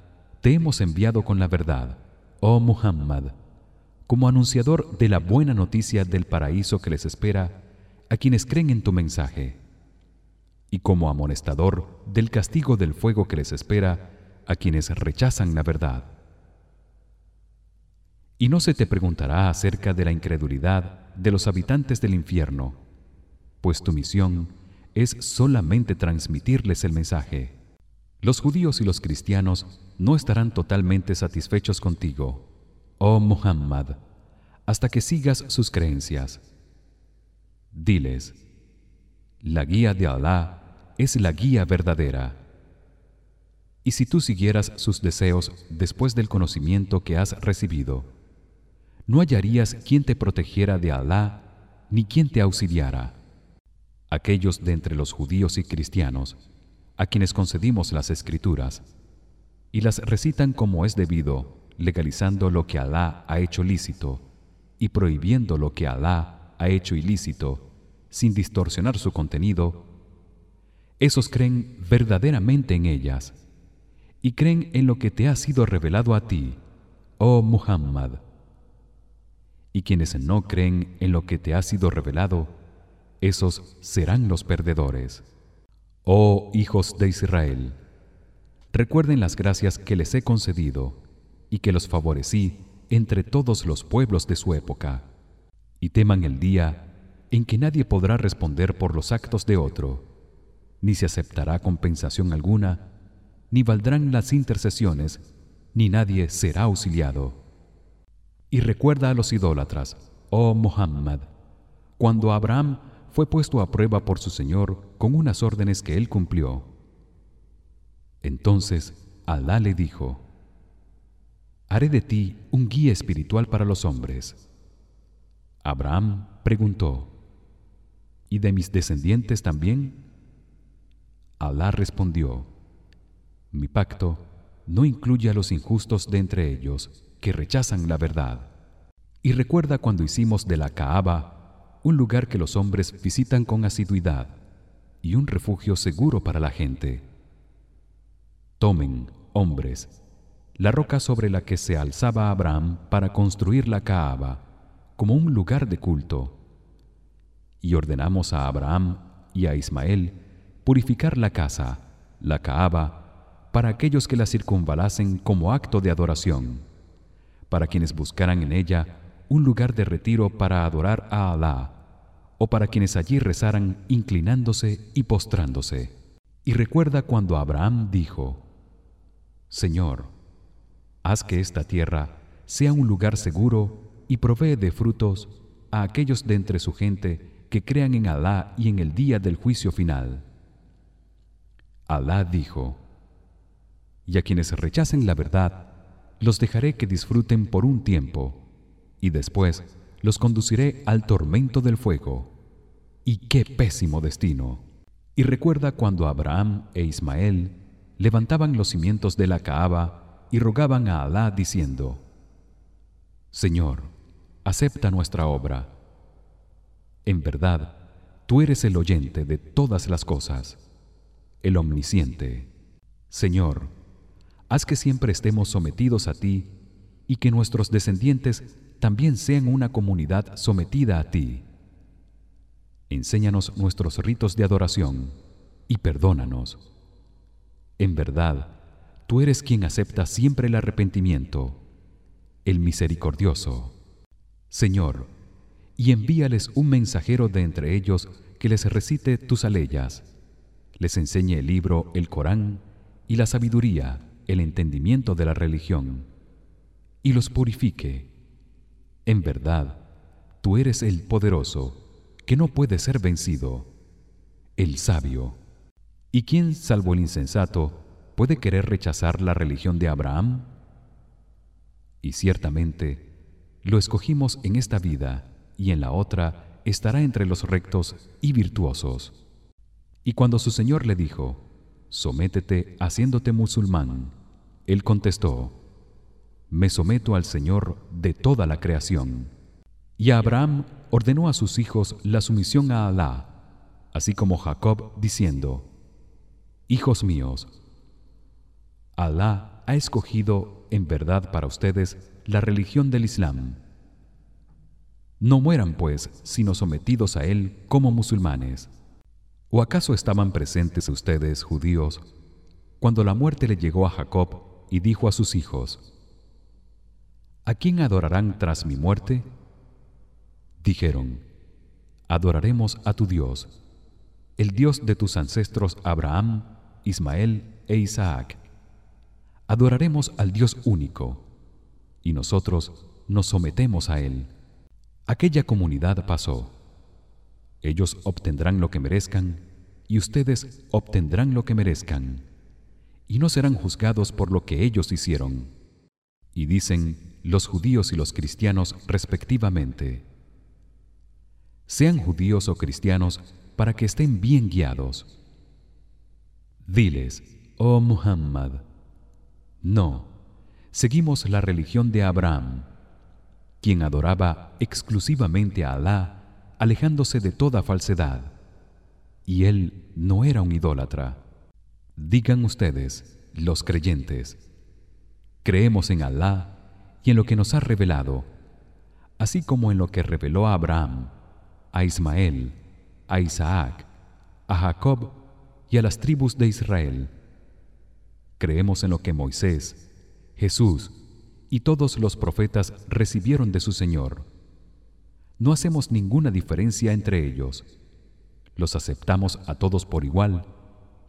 te hemos enviado con la verdad, oh Muhammad, como anunciador de la buena noticia del paraíso que les espera a quienes creen en tu mensaje y como amonestador del castigo del fuego que les espera a quienes rechazan la verdad. Y no se te preguntará acerca de la incredulidad de los habitantes del infierno, pues tu misión es solamente transmitirles el mensaje. Los judíos y los cristianos no estarán totalmente satisfechos contigo, oh Muhammad, hasta que sigas sus creencias. Diles: La guía de Alá es la guía verdadera. Y si tú siguieras sus deseos después del conocimiento que has recibido, no hallarías quien te protegiera de Alá ni quien te auxiliara. Aquellos de entre los judíos y cristianos a quienes concedimos las escrituras y las recitan como es debido, legalizando lo que Alá ha hecho lícito y prohibiendo lo que Alá ha hecho ilícito, sin distorsionar su contenido, esos creen verdaderamente en ellas y creen en lo que te ha sido revelado a ti, oh Muhammad. Y quienes no creen en lo que te ha sido revelado, esos serán los perdedores. Oh hijos de Israel, recuerden las gracias que les he concedido y que los favorecí entre todos los pueblos de su época, y teman el día en que nadie podrá responder por los actos de otro, ni se aceptará compensación alguna, ni valdrán las intercesiones, ni nadie será auxiliado. Y recuerda a los idólatras, oh Muhammad, cuando Abraham fue puesto a prueba por su Señor con unas órdenes que él cumplió. Entonces Alá le dijo: Haré de ti un guía espiritual para los hombres. Abraham preguntó: ¿Y de mis descendientes también? Alá respondió: Mi pacto no incluye a los injustos de entre ellos que rechazan la verdad. Y recuerda cuando hicimos de la Kaaba un lugar que los hombres visitan con asiduidad y un refugio seguro para la gente. Tomen, hombres, la roca sobre la que se alzaba Abraham para construir la Kaaba como un lugar de culto. Y ordenamos a Abraham y a Ismael purificar la casa, la Kaaba, para aquellos que la circunvalasen como acto de adoración, para quienes buscaran en ella un lugar de retiro para adorar a Alá o para quienes allí rezaran inclinándose y postrándose. Y recuerda cuando Abraham dijo: Señor, haz que esta tierra sea un lugar seguro y provee de frutos a aquellos de entre su gente que crean en Alá y en el día del juicio final. Alá dijo: Y a quienes rechacen la verdad los dejaré que disfruten por un tiempo y después los conduciré al tormento del fuego. Y qué pésimo destino. Y recuerda cuando Abraham e Ismael levantaban los cimientos de la Kaaba y rogaban a Alá diciendo: Señor, acepta nuestra obra. En verdad, tú eres el oyente de todas las cosas, el omnisciente. Señor, haz que siempre estemos sometidos a ti y que nuestros descendientes también sean una comunidad sometida a ti. Enséñanos nuestros ritos de adoración y perdónanos. En verdad, tú eres quien acepta siempre el arrepentimiento, el misericordioso. Señor, y envíales un mensajero de entre ellos que les recite tus aleyas, les enseñe el libro, el Corán, y la sabiduría el entendimiento de la religión y los purifique. En verdad tú eres el poderoso que no puede ser vencido el sabio. Y quién salvo el insensato puede querer rechazar la religión de Abraham y ciertamente lo escogimos en esta vida y en la otra estará entre los rectos y virtuosos. Y cuando su señor le dijo sométete haciéndote musulmán él contestó me someto al señor de toda la creación y Abraham ordenó a sus hijos la sumisión a Alá así como Jacob diciendo hijos míos Alá ha escogido en verdad para ustedes la religión del Islam no mueran pues sino sometidos a él como musulmanes o acaso estaban presentes ustedes judíos cuando la muerte le llegó a Jacob y dijo a sus hijos ¿A quién adorarán tras mi muerte? Dijeron Adoraremos a tu Dios el Dios de tus ancestros Abraham, Ismael e Isaac. Adoraremos al Dios único y nosotros nos sometemos a él. Aquella comunidad pasó. Ellos obtendrán lo que merezcan y ustedes obtendrán lo que merezcan y no serán juzgados por lo que ellos hicieron. Y dicen los judíos y los cristianos respectivamente: Sean judíos o cristianos para que estén bien guiados. Diles, oh Muhammad, no, seguimos la religión de Abraham, quien adoraba exclusivamente a Alá, alejándose de toda falsedad, y él no era un idólatra. Digan ustedes, los creyentes, creemos en Alá y en lo que nos ha revelado, así como en lo que reveló a Abraham, a Ismael, a Isaac, a Jacob y a las tribus de Israel. Creemos en lo que Moisés, Jesús y todos los profetas recibieron de su Señor. No hacemos ninguna diferencia entre ellos. Los aceptamos a todos por igual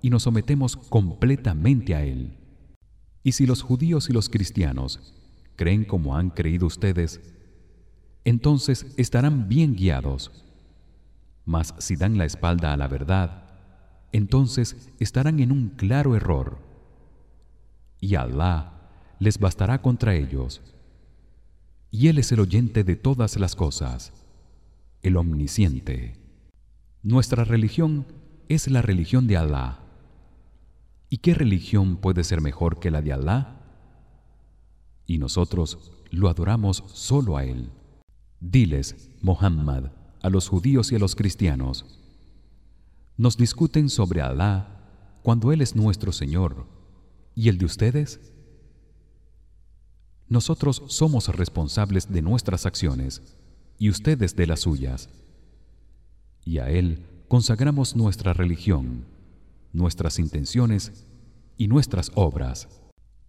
y nos sometemos completamente a él. Y si los judíos y los cristianos creen como han creído ustedes, entonces estarán bien guiados mas si dan la espalda a la verdad entonces estarán en un claro error y Allah les bastará contra ellos. Y él es el oyente de todas las cosas el omnisciente. Nuestra religión es la religión de Allah ¿y qué religión puede ser mejor que la de Allah? y nosotros lo adoramos solo a él. Diles Muhammad a los judíos y a los cristianos. Nos discuten sobre Alá cuando él es nuestro Señor. Y el de ustedes nosotros somos responsables de nuestras acciones y ustedes de las suyas y a él consagramos nuestra religión nuestras intenciones y nuestras obras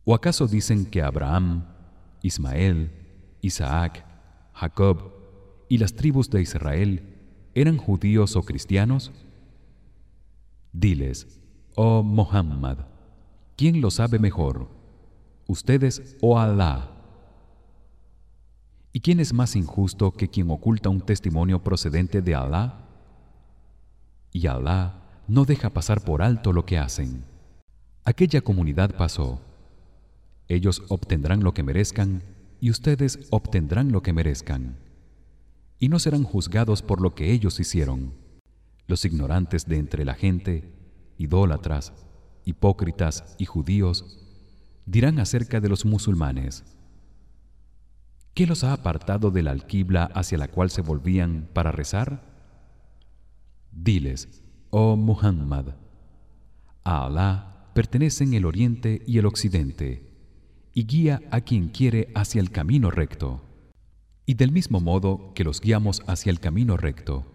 o acaso dicen que Abraham Ismael Isaac Jacob y las tribus de Israel eran judíos o cristianos? Diles, oh Muhammad, ¿quién lo sabe mejor? ¿Ustedes o Alá? ¿Y quién es más injusto que quien oculta un testimonio procedente de Alá? Y Alá no deja pasar por alto lo que hacen. Aquella comunidad pasó. Ellos obtendrán lo que merezcan y ustedes obtendrán lo que merezcan y no serán juzgados por lo que ellos hicieron los ignorantes de entre la gente idólatras hipócritas y judíos dirán acerca de los musulmanes ¿Qué los ha apartado de la alquibla hacia la cual se volvían para rezar? Diles, oh Muhammad, a Alá pertenecen el oriente y el occidente, y guía a quien quiere hacia el camino recto y del mismo modo que los guiamos hacia el camino recto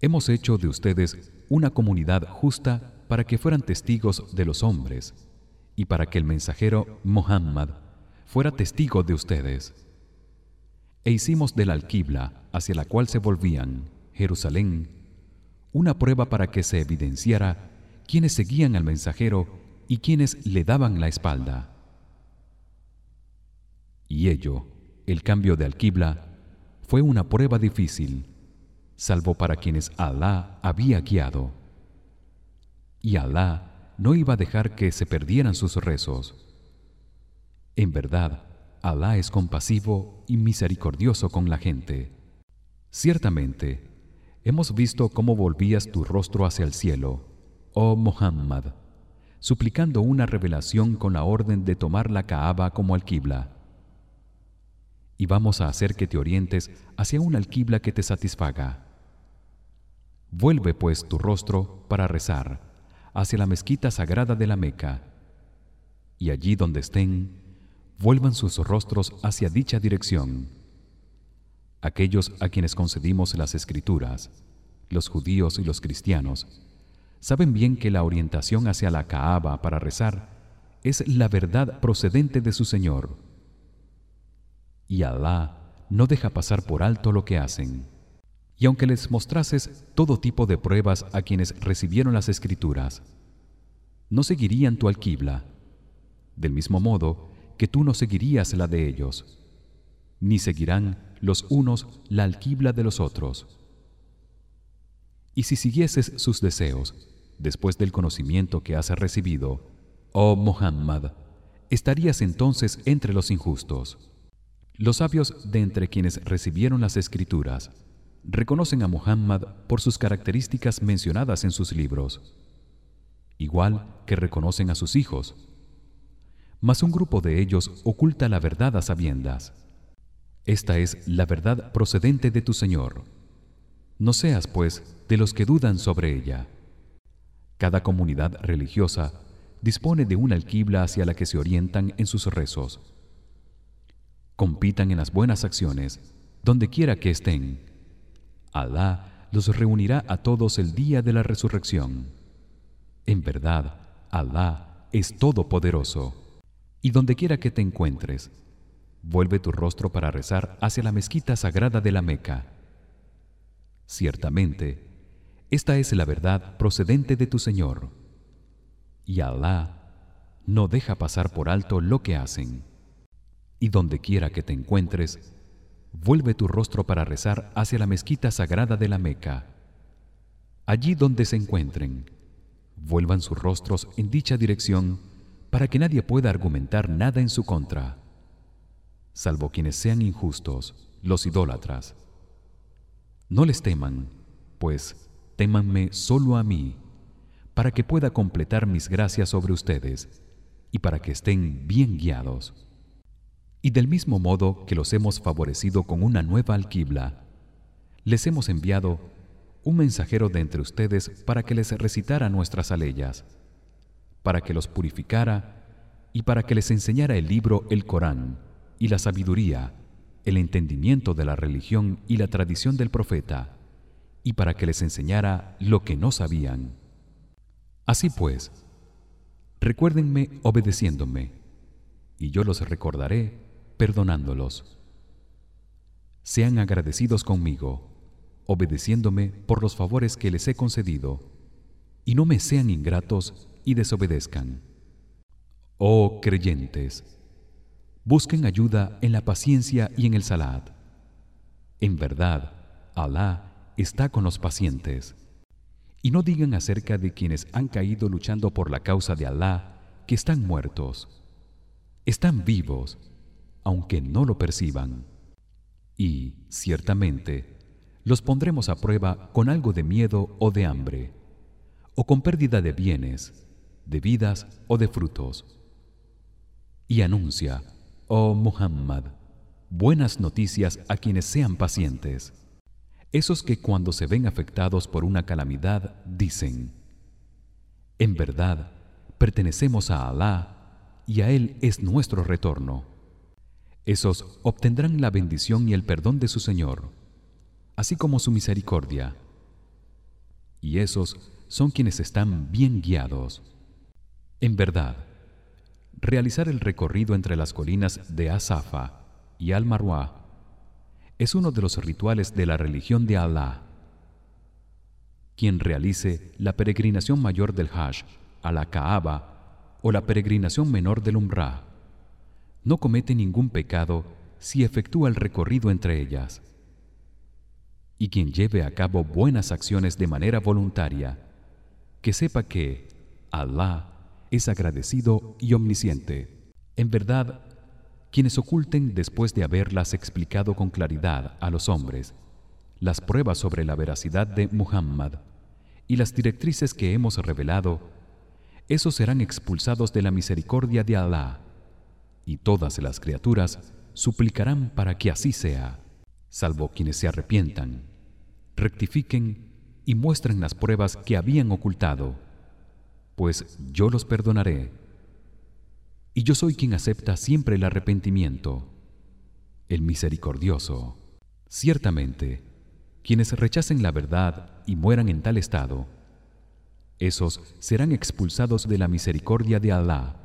hemos hecho de ustedes una comunidad justa para que fueran testigos de los hombres y para que el mensajero Muhammad fuera testigo de ustedes e hicimos de la alquibla hacia la cual se volvían Jerusalén una prueba para que se evidenciara quienes seguían al mensajero y quienes le daban la espalda. Y ello, el cambio de alquibla, fue una prueba difícil, salvo para quienes Alá había guiado. Y Alá no iba a dejar que se perdieran sus rezos. En verdad, Alá es compasivo y misericordioso con la gente. Ciertamente, hemos visto cómo volvías tu rostro hacia el cielo, oh Muhammad, suplicando una revelación con la orden de tomar la Kaaba como alquibla. Y vamos a hacer que te orientes hacia una alquibla que te satisfaga. Vuelve pues tu rostro para rezar hacia la mezquita sagrada de la Meca. Y allí donde estén, vuelvan sus rostros hacia dicha dirección. Aquellos a quienes concedimos las escrituras los judíos y los cristianos saben bien que la orientación hacia la Kaaba para rezar es la verdad procedente de su Señor. Y Alá no deja pasar por alto lo que hacen. Y aunque les mostrases todo tipo de pruebas a quienes recibieron las escrituras no seguirían tu alquibla. Del mismo modo que tú no seguirías la de ellos ni seguirán los unos la alquibla de los otros. Y si siguieses sus deseos después del conocimiento que has recibido oh Muhammad estarías entonces entre los injustos. Los sabios de entre quienes recibieron las escrituras reconocen a Muhammad por sus características mencionadas en sus libros igual que reconocen a sus hijos mas un grupo de ellos oculta la verdad a sabiendas. Esta es la verdad procedente de tu Señor. No seas pues de los que dudan sobre ella. Cada comunidad religiosa dispone de una alquibla hacia la que se orientan en sus rezos. Compitan en las buenas acciones donde quiera que estén. Alá los reunirá a todos el día de la resurrección. En verdad Alá es todopoderoso y donde quiera que te encuentres vuelve tu rostro para rezar hacia la mezquita sagrada de la Meca. Ciertamente esta es la verdad procedente de tu Señor y Alá no deja pasar por alto lo que hacen. Y donde quiera que te encuentres vuelve tu rostro para rezar hacia la mezquita sagrada de la Meca. Allí donde se encuentren vuelvan sus rostros en dicha dirección para que nadie pueda argumentar nada en su contra salvo quienes sean injustos los idólatras. No les teman pues témanme solo a mí para que pueda completar mis gracias sobre ustedes y para que estén bien guiados. Y del mismo modo que los hemos favorecido con una nueva alquibla les hemos enviado un mensajero de entre ustedes para que les recitara nuestras aleyas para que los purificara y para que les enseñara el libro el Corán y la sabiduría el entendimiento de la religión y la tradición del profeta y para que les enseñara lo que no sabían. Así pues recuérdenme obedeciéndome y yo los recordaré perdonándolos. Sean agradecidos conmigo obedeciéndome por los favores que les he concedido y no me sean ingratos y desobedezcan. Oh creyentes busquen ayuda en la paciencia y en el salat. En verdad Alá está con los pacientes. Y no digan acerca de quienes han caído luchando por la causa de Alá que están muertos. Están vivos aunque no lo perciban. Y ciertamente los pondremos a prueba con algo de miedo o de hambre o con pérdida de bienes de vidas o de frutos. Y anuncia oh Muhammad buenas noticias a quienes sean pacientes. Esos que cuando se ven afectados por una calamidad dicen en verdad pertenecemos a Alá y a él es nuestro retorno. Esos obtendrán la bendición y el perdón de su Señor así como su misericordia. Y esos son quienes están bien guiados en verdad realizar el recorrido entre las colinas de Asafa y Al-Marwa es uno de los rituales de la religión de Allah. Quien realice la peregrinación mayor del Hajj a la Kaaba o la peregrinación menor del Umrah no comete ningún pecado si efectúa el recorrido entre ellas. Y quien lleve a cabo buenas acciones de manera voluntaria, que sepa que Allah es agradecido y omnisciente. En verdad, quienes oculten después de haberlas explicado con claridad a los hombres las pruebas sobre la veracidad de Muhammad y las directrices que hemos revelado, esos serán expulsados de la misericordia de Allah y todas las criaturas suplicarán para que así sea salvo quienes se arrepientan rectifiquen y muestren las pruebas que habían ocultado pues yo los perdonaré. Y yo soy quien acepta siempre el arrepentimiento. El misericordioso ciertamente quienes rechacen la verdad y mueran en tal estado esos serán expulsados de la misericordia de Allah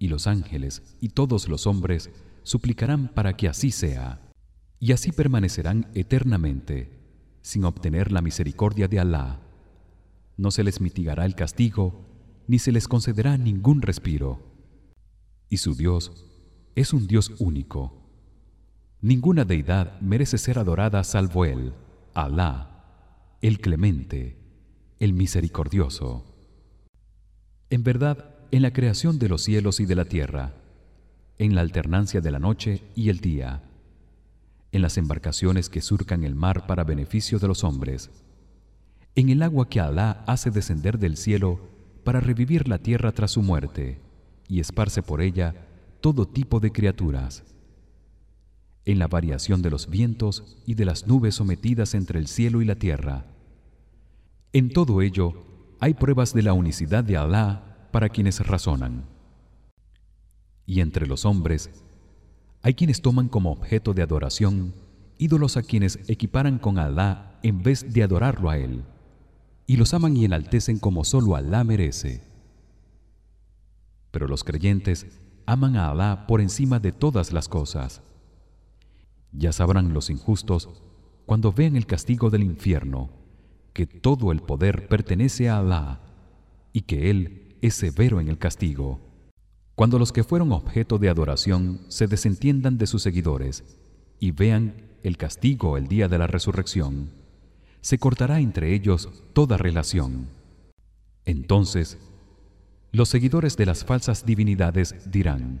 y los ángeles y todos los hombres suplicarán para que así sea y así permanecerán eternamente sin obtener la misericordia de Alá no se les mitigará el castigo ni se les concederá ningún respiro. Y su Dios es un Dios único. Ninguna deidad merece ser adorada salvo él Alá el clemente el misericordioso. En verdad en la creación de los cielos y de la tierra, en la alternancia de la noche y el día, en las embarcaciones que surcan el mar para beneficio de los hombres, en el agua que Alá hace descender del cielo para revivir la tierra tras su muerte y esparce por ella todo tipo de criaturas, en la variación de los vientos y de las nubes sometidas entre el cielo y la tierra. En todo ello hay pruebas de la unicidad de Alá para quienes razonan. Y entre los hombres hay quienes toman como objeto de adoración ídolos a quienes equiparan con Alá en vez de adorarlo a él, y los aman y enaltecen como solo Alá merece. Pero los creyentes aman a Alá por encima de todas las cosas. Ya sabrán los injustos cuando vean el castigo del infierno, que todo el poder pertenece a Alá y que él es severo en el castigo. Cuando los que fueron objeto de adoración se desentiendan de sus seguidores y vean el castigo el día de la resurrección, se cortará entre ellos toda relación. Entonces, los seguidores de las falsas divinidades dirán: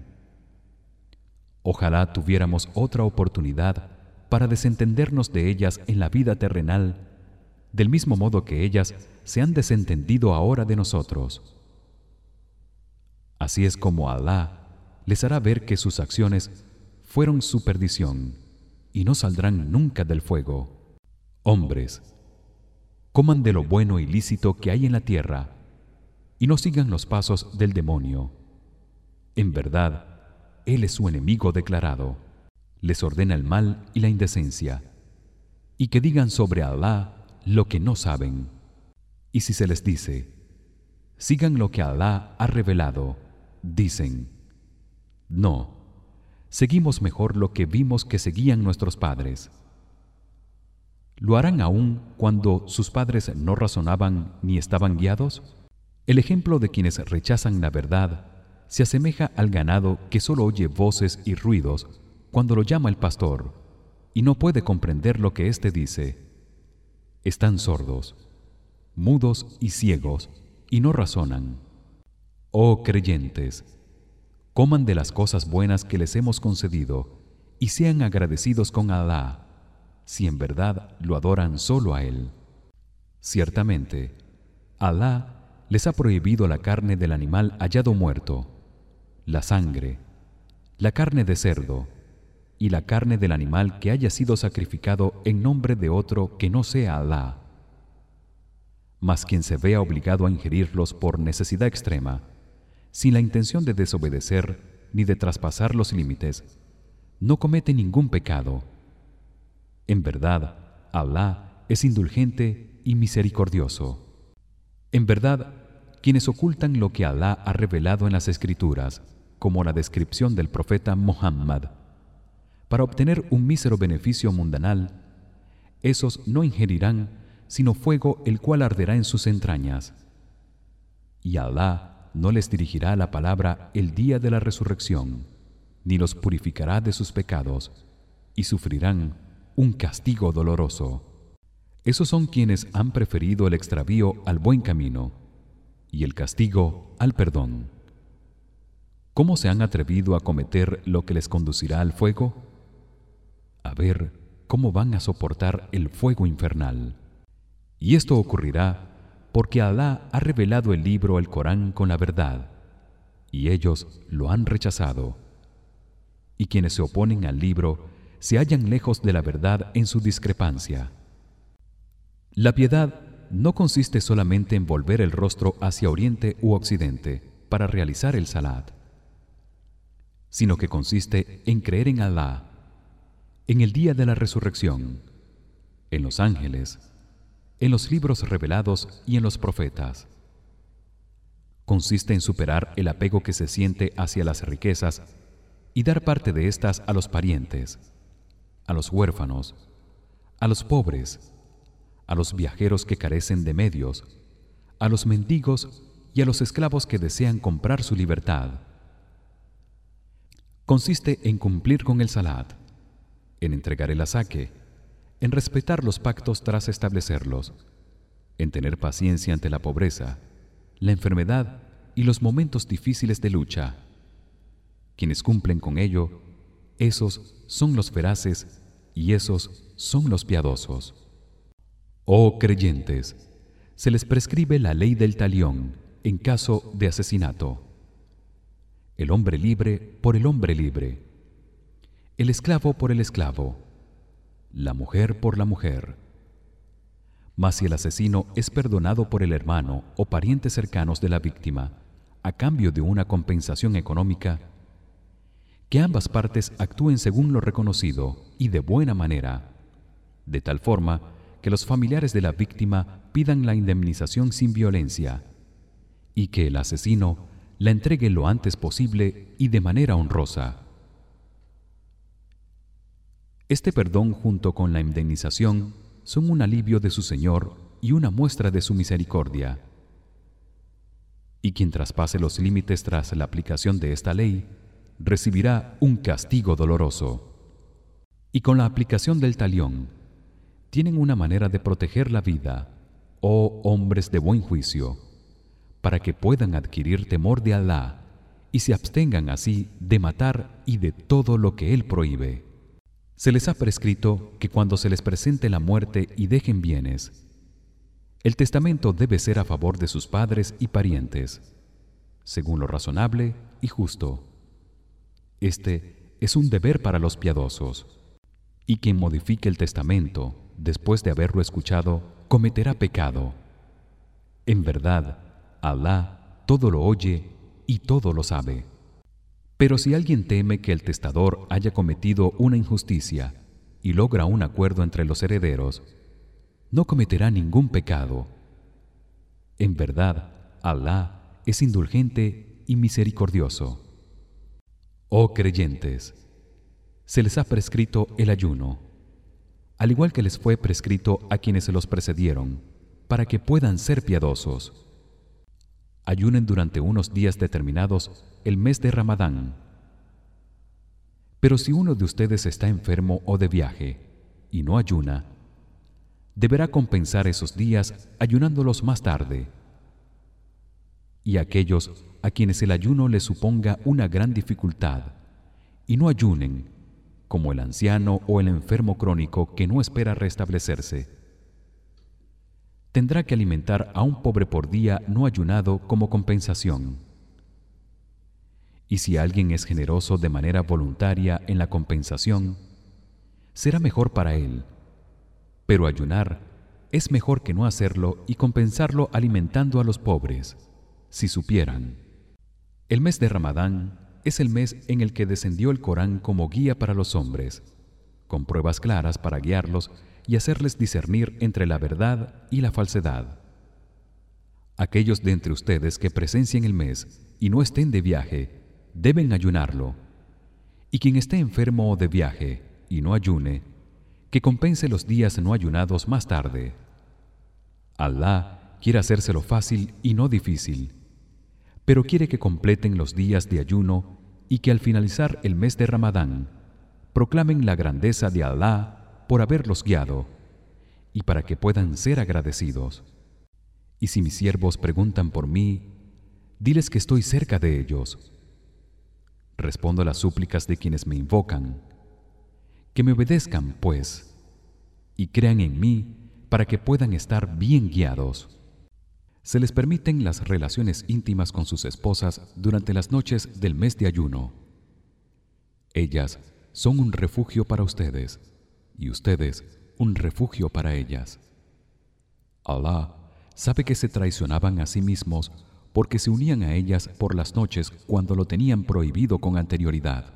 Ojalá tuviéramos otra oportunidad para desentendernos de ellas en la vida terrenal, del mismo modo que ellas se han desentendido ahora de nosotros. Así es como Alá les hará ver que sus acciones fueron su perdición y no saldrán nunca del fuego. Hombres, coman de lo bueno y lícito que hay en la tierra y no sigan los pasos del demonio. En verdad, él es su enemigo declarado. Les ordena el mal y la indecencia y que digan sobre Alá lo que no saben. Y si se les dice: Sigan lo que Alá ha revelado dicen no seguimos mejor lo que vimos que seguían nuestros padres lo harán aún cuando sus padres no razonaban ni estaban guiados el ejemplo de quienes rechazan la verdad se asemeja al ganado que solo oye voces y ruidos cuando lo llama el pastor y no puede comprender lo que éste dice. Están sordos mudos y ciegos y no razonan. Oh creyentes, coman de las cosas buenas que les hemos concedido y sean agradecidos con Alá, si en verdad lo adoran solo a él. Ciertamente, Alá les ha prohibido la carne del animal hallado muerto, la sangre, la carne de cerdo y la carne del animal que haya sido sacrificado en nombre de otro que no sea Alá. Mas quien se vea obligado a ingerirlos por necesidad extrema, sin la intención de desobedecer ni de traspasar los límites, no comete ningún pecado. En verdad, Alá es indulgente y misericordioso. En verdad, quienes ocultan lo que Alá ha revelado en las escrituras, como la descripción del profeta Muhammad, para obtener un mísero beneficio mundanal, esos no ingerirán sino fuego el cual arderá en sus entrañas. Y Alá no les dirigirá la palabra el día de la resurrección ni los purificará de sus pecados y sufrirán un castigo doloroso esos son quienes han preferido el extravío al buen camino y el castigo al perdón ¿Cómo se han atrevido a cometer lo que les conducirá al fuego? A ver cómo van a soportar el fuego infernal. Y esto ocurrirá porque Alá ha revelado el libro el Corán con la verdad y ellos lo han rechazado. Y quienes se oponen al libro se hallan lejos de la verdad en su discrepancia. La piedad no consiste solamente en volver el rostro hacia oriente u occidente para realizar el salat, sino que consiste en creer en Alá, en el día de la resurrección, en los ángeles, en los libros revelados y en los profetas. Consiste en superar el apego que se siente hacia las riquezas y dar parte de estas a los parientes, a los huérfanos, a los pobres, a los viajeros que carecen de medios, a los mendigos y a los esclavos que desean comprar su libertad. Consiste en cumplir con el salat, en entregar el asaque, en respetar los pactos tras establecerlos, en tener paciencia ante la pobreza, la enfermedad y los momentos difíciles de lucha. Quienes cumplen con ello, esos son los veraces y esos son los piadosos. Oh creyentes, se les prescribe la ley del talión en caso de asesinato. El hombre libre por el hombre libre. El esclavo por el esclavo. La mujer por la mujer. Mas si el asesino es perdonado por el hermano o parientes cercanos de la víctima a cambio de una compensación económica, que ambas partes actúen según lo reconocido y de buena manera, de tal forma que los familiares de la víctima pidan la indemnización sin violencia y que el asesino la entregue lo antes posible y de manera honrosa. Este perdón junto con la indemnización son un alivio de su Señor y una muestra de su misericordia. Y quien traspase los límites tras la aplicación de esta ley recibirá un castigo doloroso. Y con la aplicación del talión tienen una manera de proteger la vida, oh hombres de buen juicio, para que puedan adquirir temor de Alá y se abstengan así de matar y de todo lo que él prohíbe. Se les ha prescrito que cuando se les presente la muerte y dejen bienes, el testamento debe ser a favor de sus padres y parientes, según lo razonable y justo. Este es un deber para los piadosos. Y quien modifique el testamento después de haberlo escuchado cometerá pecado. En verdad Alá todo lo oye y todo lo sabe. Pero si alguien teme que el testador haya cometido una injusticia y logra un acuerdo entre los herederos no cometerá ningún pecado. En verdad Alá es indulgente y misericordioso oh creyentes se les ha prescrito el ayuno al igual que les fue prescrito a quienes se los precedieron para que puedan ser piadosos. Ayunen durante unos días determinados el mes de Ramadán. Pero si uno de ustedes está enfermo o de viaje y no ayuna deberá compensar esos días ayunándolos más tarde. Y aquellos a quienes el ayuno les suponga una gran dificultad y no ayunen como el anciano o el enfermo crónico que no espera restablecerse. Tendrá que alimentar a un pobre por día no ayunado como compensación. Y si alguien es generoso de manera voluntaria en la compensación, será mejor para él. Pero ayunar es mejor que no hacerlo y compensarlo alimentando a los pobres, si supieran. El mes de Ramadán es el mes en el que descendió el Corán como guía para los hombres, con pruebas claras para guiarlos y hacerles discernir entre la verdad y la falsedad. Aquellos de entre ustedes que presencien el mes y no estén de viaje, deben ayunarlo. Y quien esté enfermo o de viaje y no ayune, que compense los días no ayunados más tarde. Alá quiere hacérselo fácil y no difícil pero quiere que completen los días de ayuno y que al finalizar el mes de Ramadán proclamen la grandeza de Alá por haberlos guiado y para que puedan ser agradecidos. Y si mis siervos preguntan por mí, diles que estoy cerca de ellos. Respondo a las súplicas de quienes me invocan. Que me obedezcan, pues, y crean en mí para que puedan estar bien guiados. Se les permiten las relaciones íntimas con sus esposas durante las noches del mes de ayuno. Ellas son un refugio para ustedes y ustedes un refugio para ellas. Allah sabe que se traicionaban a sí mismos porque se unían a ellas por las noches cuando lo tenían prohibido con anterioridad.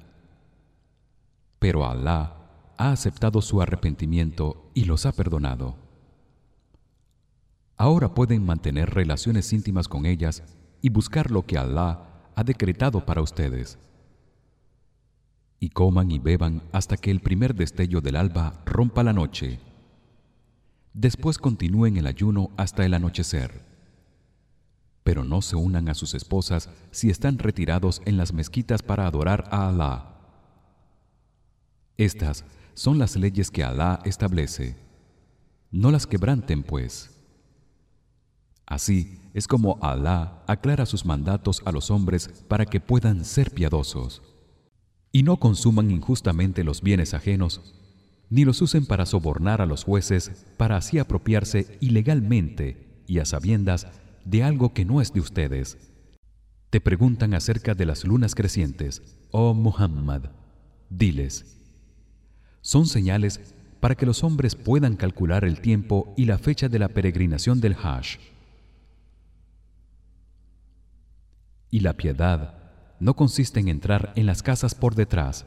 Pero Allah ha aceptado su arrepentimiento y los ha perdonado. Ahora pueden mantener relaciones íntimas con ellas y buscar lo que Allah ha decretado para ustedes y coman y beban hasta que el primer destello del alba rompa la noche. Después continúen el ayuno hasta el anochecer. Pero no se unan a sus esposas si están retirados en las mezquitas para adorar a Alá. Estas son las leyes que Alá establece. No las quebranten, pues. Así es como Alá aclara sus mandatos a los hombres para que puedan ser piadosos. Y no consuman injustamente los bienes ajenos ni los usen para sobornar a los jueces para así apropiarse ilegalmente y a sabiendas de algo que no es de ustedes. Te preguntan acerca de las lunas crecientes oh Muhammad. Diles son señales para que los hombres puedan calcular el tiempo y la fecha de la peregrinación del Hajj y la piedad no consiste en entrar en las casas por detrás,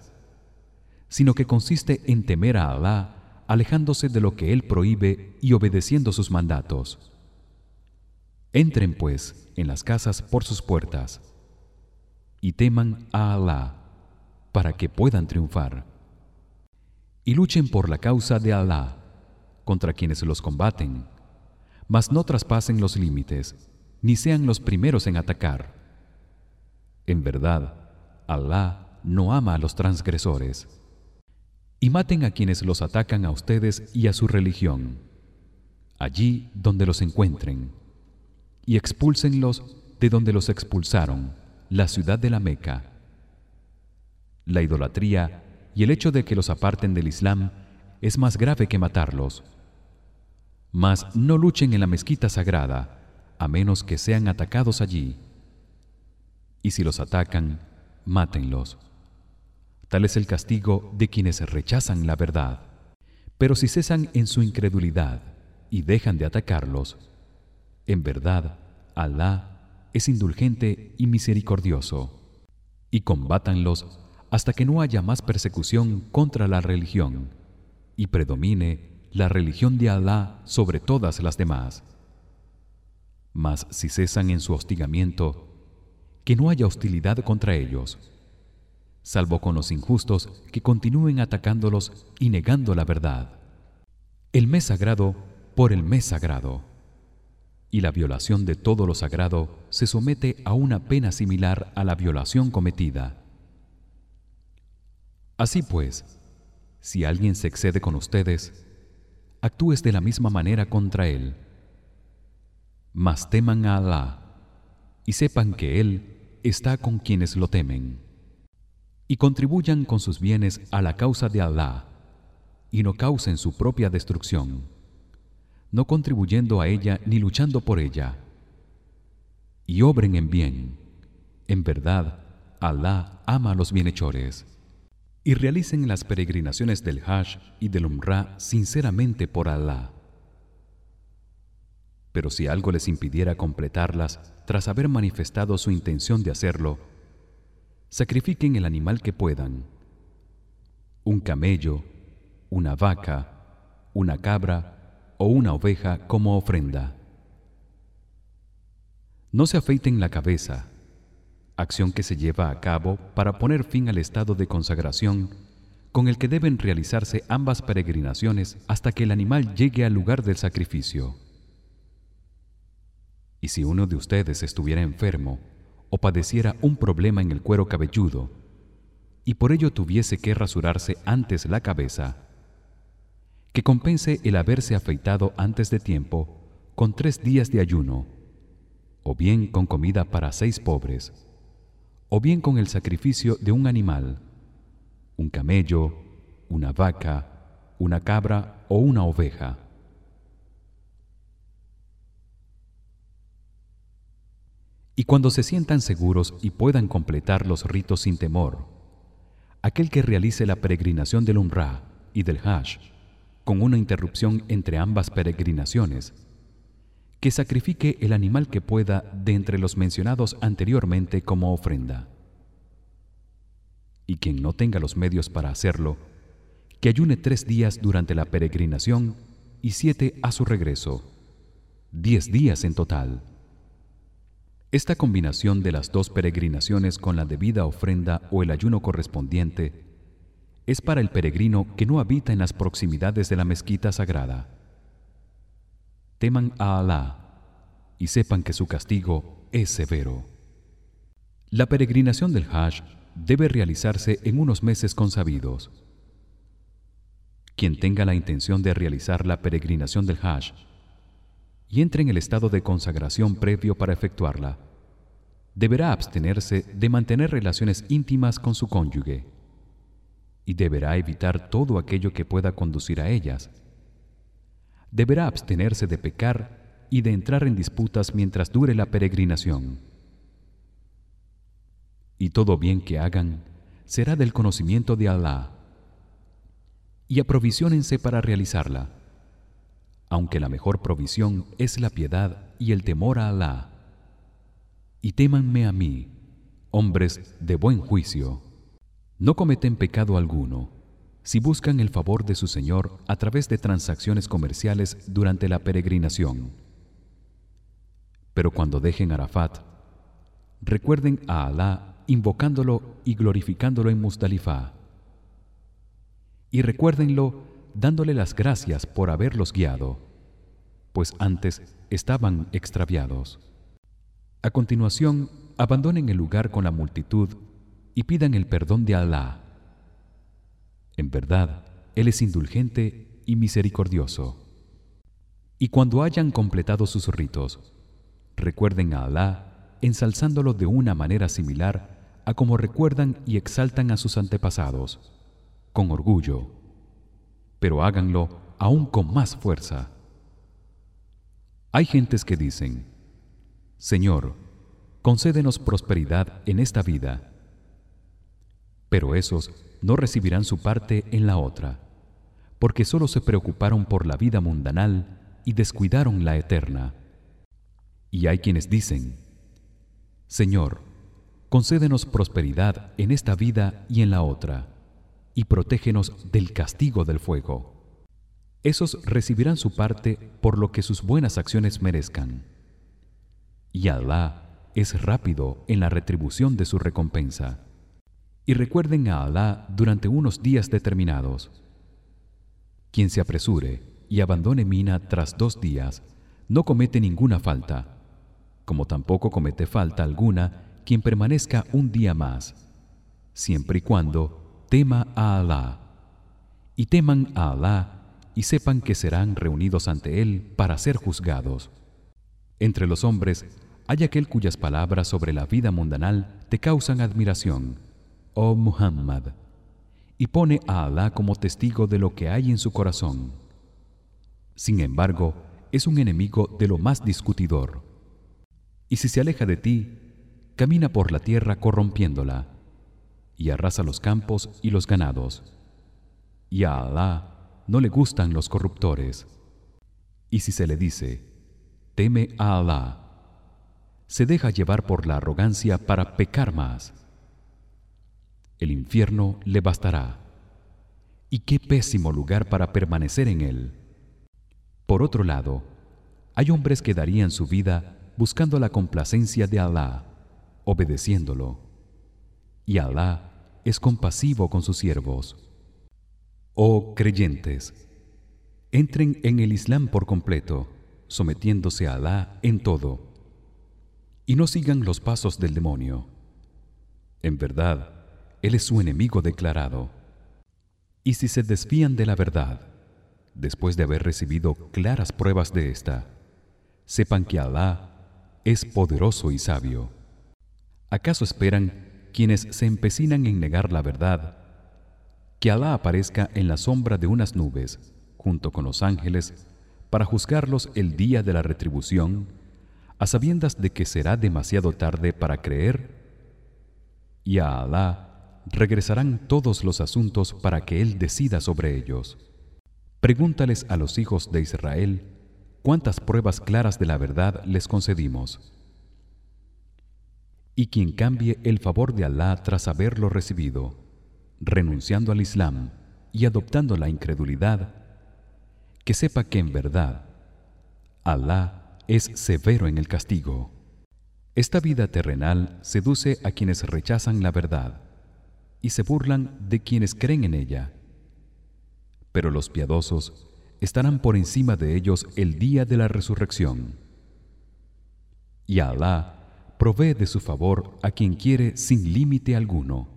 sino que consiste en temer a Alá, alejándose de lo que él prohíbe y obedeciendo sus mandatos. Entren pues en las casas por sus puertas y teman a Alá para que puedan triunfar. Y luchen por la causa de Alá contra quienes los combaten, mas no traspasen los límites ni sean los primeros en atacar en verdad, Alá no ama a los transgresores. Y maten a quienes los atacan a ustedes y a su religión, allí donde los encuentren, y expúlsenlos de donde los expulsaron, la ciudad de la Meca. La idolatría y el hecho de que los aparten del Islam es más grave que matarlos. Mas no luchen en la mezquita sagrada, a menos que sean atacados allí y si los atacan mátenlos. Tal es el castigo de quienes rechazan la verdad. Pero si cesan en su incredulidad y dejan de atacarlos en verdad Alá es indulgente y misericordioso y combátanlos hasta que no haya más persecución contra la religión y predomine la religión de Alá sobre todas las demás. Mas si cesan en su hostigamiento que no haya hostilidad contra ellos salvo con los injustos que continúen atacándolos y negando la verdad. El mes sagrado por el mes sagrado. Y la violación de todo lo sagrado se somete a una pena similar a la violación cometida. Así pues si alguien se excede con ustedes actúes de la misma manera contra él. Mas teman a Alá y sepan que él está con quienes lo temen y contribuyan con sus bienes a la causa de Alá y no causen su propia destrucción no contribuyendo a ella ni luchando por ella y obren en bien. En verdad Alá ama a los bienhechores y realicen las peregrinaciones del Hajj y del Umrah sinceramente por Alá pero si algo les impidiera completarlas tras haber manifestado su intención de hacerlo sacrifiquen el animal que puedan. Un camello una vaca una cabra o una oveja como ofrenda. No se afeiten la cabeza acción que se lleva a cabo para poner fin al estado de consagración con el que deben realizarse ambas peregrinaciones hasta que el animal llegue al lugar del sacrificio y si uno de ustedes estuviera enfermo o padeciera un problema en el cuero cabelludo y por ello tuviese que rasurarse antes la cabeza que compense el haberse afeitado antes de tiempo con tres días de ayuno o bien con comida para seis pobres o bien con el sacrificio de un animal un camello una vaca una cabra o una oveja y cuando se sientan seguros y puedan completar los ritos sin temor aquel que realice la peregrinación del Umrah y del Hajj con una interrupción entre ambas peregrinaciones que sacrifique el animal que pueda de entre los mencionados anteriormente como ofrenda. Y quien no tenga los medios para hacerlo que ayune tres días durante la peregrinación y siete a su regreso diez días en total esta combinación de las dos peregrinaciones con la debida ofrenda o el ayuno correspondiente es para el peregrino que no habita en las proximidades de la mezquita sagrada. Teman a Alá y sepan que su castigo es severo. La peregrinación del Hajj debe realizarse en unos meses consabidos. Quien tenga la intención de realizar la peregrinación del Hajj y entre en el estado de consagración previo para efectuarla, deberá abstenerse de mantener relaciones íntimas con su cónyuge y deberá evitar todo aquello que pueda conducir a ellas. Deberá abstenerse de pecar y de entrar en disputas mientras dure la peregrinación. Y todo bien que hagan será del conocimiento de Alá. Y aprovisionense para realizarla, aunque la mejor provisión es la piedad y el temor a Alá. Y témanme a mí, hombres de buen juicio no cometen pecado alguno si buscan el favor de su Señor a través de transacciones comerciales durante la peregrinación. Pero cuando dejen Arafat, recuerden a Alá invocándolo y glorificándolo en Muzdalifá. Y recuérdenlo dándole las gracias por haberlos guiado, pues antes estaban extraviados. A continuación, abandonen el lugar con la multitud y pidan el perdón de Alá. En verdad, él es indulgente y misericordioso. Y cuando hayan completado sus ritos, recuerden a Alá ensalzándolo de una manera similar a como recuerdan y exaltan a sus antepasados, con orgullo, pero háganlo aún con más fuerza. Hay gentes que dicen: Señor, concédenos prosperidad en esta vida. Pero esos no recibirán su parte en la otra porque solo se preocuparon por la vida mundanal y descuidaron la eterna. Y hay quienes dicen Señor concédenos prosperidad en esta vida y en la otra y protégenos del castigo del fuego. Esos recibirán su parte por lo que sus buenas acciones merezcan. Y Alá es rápido en la retribución de su recompensa. Y recuerden a Alá durante unos días determinados. Quien se apresure y abandone Mina tras dos días no comete ninguna falta, como tampoco comete falta alguna quien permanezca un día más, siempre y cuando tema a Alá. Y teman a Alá y sepan que serán reunidos ante él para ser juzgados. Entre los hombres hay aquel cuyas palabras sobre la vida mundanal te causan admiración oh Muhammad y pone a Alá como testigo de lo que hay en su corazón sin embargo es un enemigo de lo más discutidor y si se aleja de ti camina por la tierra corrompiéndola y arrasa los campos y los ganados. Y a Alá no le gustan los corruptores. Y si se le dice teme a Alá se deja llevar por la arrogancia para pecar más. El infierno le bastará. Y qué pésimo lugar para permanecer en él. Por otro lado hay hombres que darían su vida buscando la complacencia de Alá obedeciéndolo. Y Alá es compasivo con sus siervos oh creyentes entren en el Islam por completo sometiéndose a Alá en todo y no sigan los pasos del demonio. En verdad, él es su enemigo declarado. Y si se desvían de la verdad, después de haber recibido claras pruebas de esta, sepan que Alá es poderoso y sabio. ¿Acaso esperan quienes se empecinan en negar la verdad. Que Alá aparezca en la sombra de unas nubes junto con los ángeles para juzgarlos el día de la retribución a sabiendas de que será demasiado tarde para creer y a Alá regresarán todos los asuntos para que él decida sobre ellos. Pregúntales a los hijos de Israel cuántas pruebas claras de la verdad les concedimos y quien cambie el favor de Alá tras haberlo recibido renunciando al Islam y adoptando la incredulidad que sepa que en verdad Alá es severo en el castigo. Esta vida terrenal seduce a quienes rechazan la verdad y se burlan de quienes creen en ella. Pero los piadosos estarán por encima de ellos el día de la resurrección. Y Alá provee de su favor a quien quiere sin límite alguno.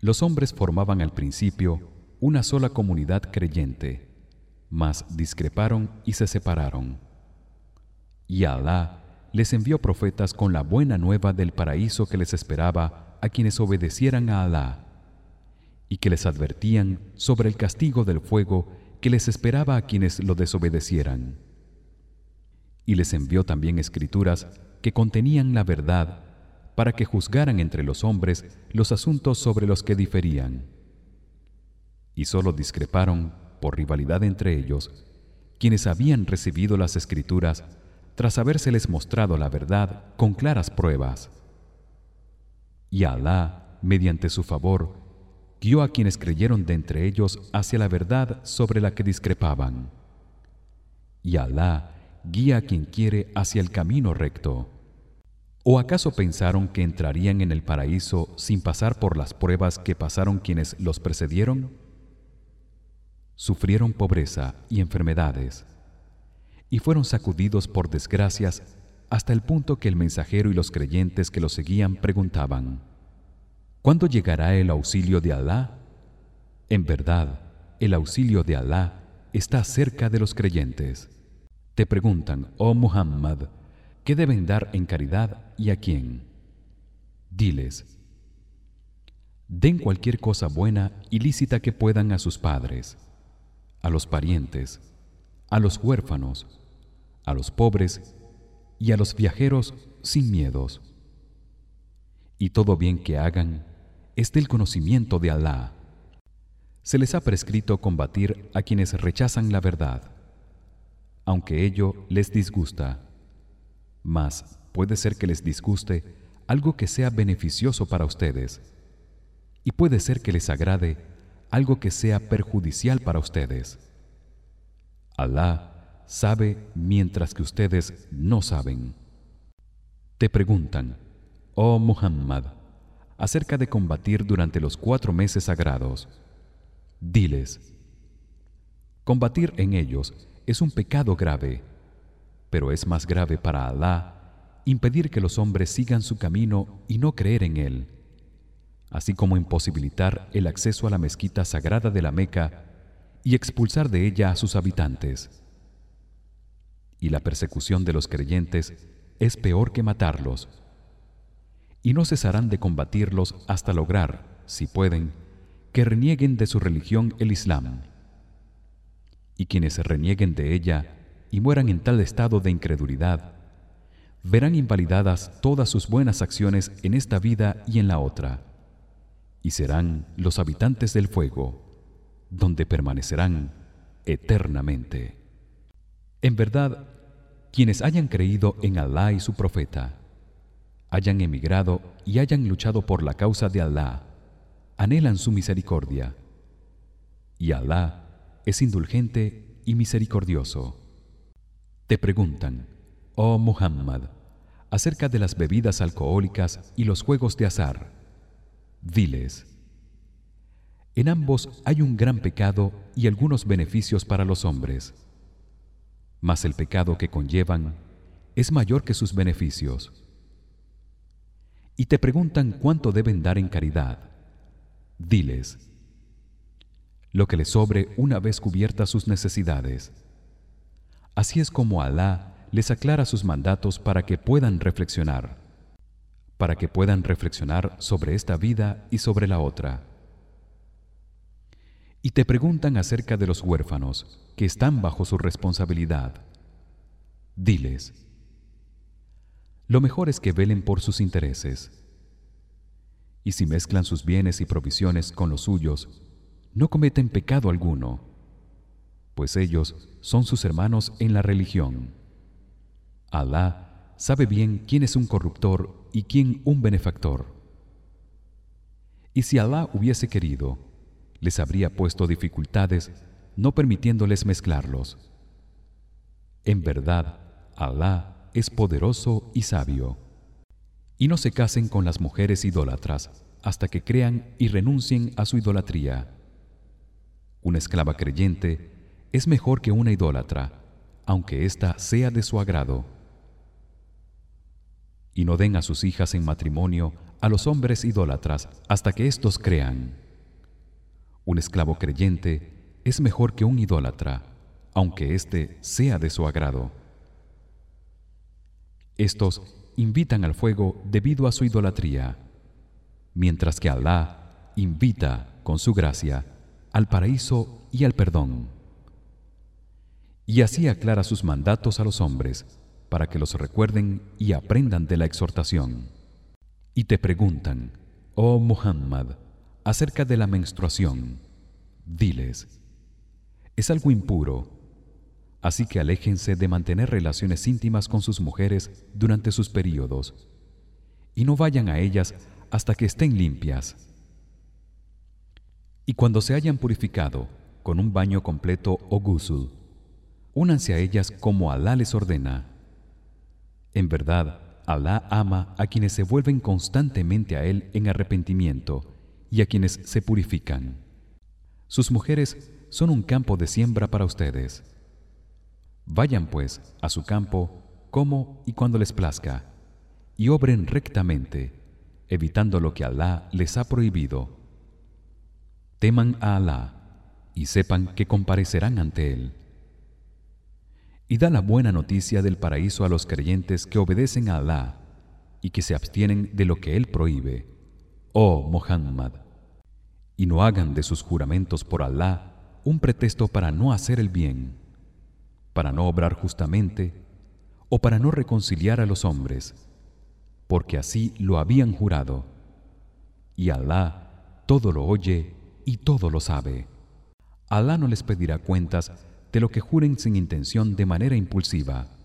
Los hombres formaban al principio una sola comunidad creyente, mas discreparon y se separaron. Y Alá les envió profetas con la buena nueva del paraíso que les esperaba a quienes obedecieran a Alá y que les advertían sobre el castigo del fuego que les esperaba a quienes lo desobedecieran. Y les envió también escrituras que contenían la verdad para que juzgaran entre los hombres los asuntos sobre los que diferían. Y sólo discreparon por rivalidad entre ellos quienes habían recibido las escrituras tras habérseles mostrado la verdad con claras pruebas. Y Alá, mediante su favor, guió a quienes creyeron de entre ellos hacia la verdad sobre la que discrepaban. Y Alá guía a quien quiere hacia el camino recto. ¿O acaso pensaron que entrarían en el paraíso sin pasar por las pruebas que pasaron quienes los precedieron? Sufrieron pobreza y enfermedades y fueron sacudidos por desgracias hasta el punto que el mensajero y los creyentes que lo seguían preguntaban: ¿Cuándo llegará el auxilio de Alá? En verdad, el auxilio de Alá está cerca de los creyentes. Te preguntan, oh Muhammad, ¿qué deben dar en caridad y a quién? Diles: Den cualquier cosa buena y lícita que puedan a sus padres, a los parientes, a los huérfanos, a los pobres y a los viajeros sin miedos. Y todo bien que hagan es del conocimiento de Alá. Se les ha prescrito combatir a quienes rechazan la verdad aunque ello les disgusta. Mas puede ser que les disguste algo que sea beneficioso para ustedes y puede ser que les agrade algo que sea perjudicial para ustedes. Alá sabe mientras que ustedes no saben. Te preguntan, oh Muhammad, acerca de combatir durante los cuatro meses sagrados. Diles: Combatir en ellos es un pecado grave, pero es más grave para Alá impedir que los hombres sigan su camino y no creer en él, así como imposibilitar el acceso a la mezquita sagrada de la Meca y expulsar de ella a sus habitantes. Y la persecución de los creyentes es peor que matarlos. Y no cesarán de combatirlos hasta lograr, si pueden, que renieguen de su religión el Islam y quienes renieguen de ella y mueran en tal estado de incredulidad verán invalidadas todas sus buenas acciones en esta vida y en la otra y serán los habitantes del fuego donde permanecerán eternamente. En verdad quienes hayan creído en Alá y su profeta hayan emigrado y hayan luchado por la causa de Alá anhelan su misericordia y Alá es indulgente y misericordioso. Te preguntan, oh Muhammad, acerca de las bebidas alcohólicas y los juegos de azar. Diles: En ambos hay un gran pecado y algunos beneficios para los hombres. Mas el pecado que conllevan es mayor que sus beneficios. y te preguntan cuánto deben dar en caridad diles lo que les sobre una vez cubiertas sus necesidades. Así es como Alá les aclara sus mandatos para que puedan reflexionar para que puedan reflexionar sobre esta vida y sobre la otra. Y te preguntan acerca de los huérfanos que están bajo su responsabilidad. Diles lo mejor es que velen por sus intereses. Y si mezclan sus bienes y provisiones con los suyos no cometen pecado alguno pues ellos son sus hermanos en la religión. Alá sabe bien quién es un corruptor y quién un benefactor. Y si Alá hubiese querido les habría puesto dificultades no permitiéndoles mezclarlos. En verdad Alá es poderoso y sabio. Y no se casen con las mujeres idólatras hasta que crean y renuncien a su idolatría una esclava creyente es mejor que una idólatra aunque ésta sea de su agrado. Y no den a sus hijas en matrimonio a los hombres idólatras hasta que éstos crean. Un esclavo creyente es mejor que un idólatra aunque éste sea de su agrado. Estos invitan al fuego debido a su idolatría mientras que Alá invita con su gracia al paraíso y al perdón y así aclara sus mandatos a los hombres para que los recuerden y aprendan de la exhortación. Y te preguntan, oh Muhammad, acerca de la menstruación. Diles: Es algo impuro, así que aléjense de mantener relaciones íntimas con sus mujeres durante sus periodos y no vayan a ellas hasta que estén limpias. Y cuando se hayan purificado con un baño completo o ghusl, únanse a ellas como Alá les ordena en verdad, Alá ama a quienes se vuelven constantemente a él en arrepentimiento y a quienes se purifican. Sus mujeres son un campo de siembra para ustedes. Vayan pues a su campo como y cuando les plazca y obren rectamente, evitando lo que Alá les ha prohibido. Teman a Alá y sepan que comparecerán ante él. Y da la buena noticia del paraíso a los creyentes que obedecen a Alá y que se abstienen de lo que él prohíbe oh Muhammad y no hagan de sus juramentos por Alá un pretexto para no hacer el bien para no obrar justamente o para no reconciliar a los hombres porque así lo habían jurado. Y Alá todo lo oye y todo lo sabe. Alá no les pedirá cuentas de lo que juren sin intención de manera impulsiva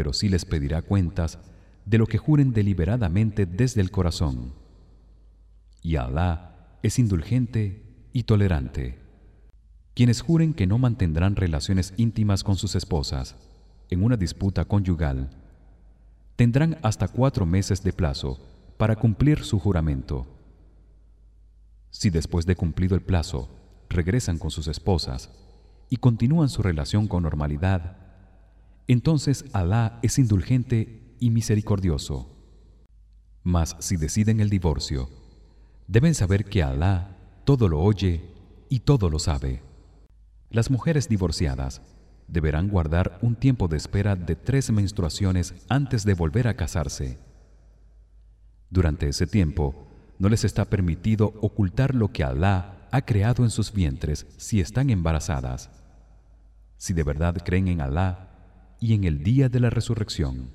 pero sí les pedirá cuentas de lo que juren deliberadamente desde el corazón. Y Alá es indulgente y tolerante. Quienes juren que no mantendrán relaciones íntimas con sus esposas en una disputa conyugal tendrán hasta cuatro meses de plazo para cumplir su juramento si después de cumplido el plazo regresan con sus esposas y continúan su relación con normalidad, entonces Alá es indulgente y misericordioso. Mas si deciden el divorcio, deben saber que Alá todo lo oye y todo lo sabe. Las mujeres divorciadas deberán guardar un tiempo de espera de tres menstruaciones antes de volver a casarse. Durante ese tiempo, no les está permitido ocultar lo que Alá ha creado en sus vientres si están embarazadas si de verdad creen en Alá y en el día de la resurrección.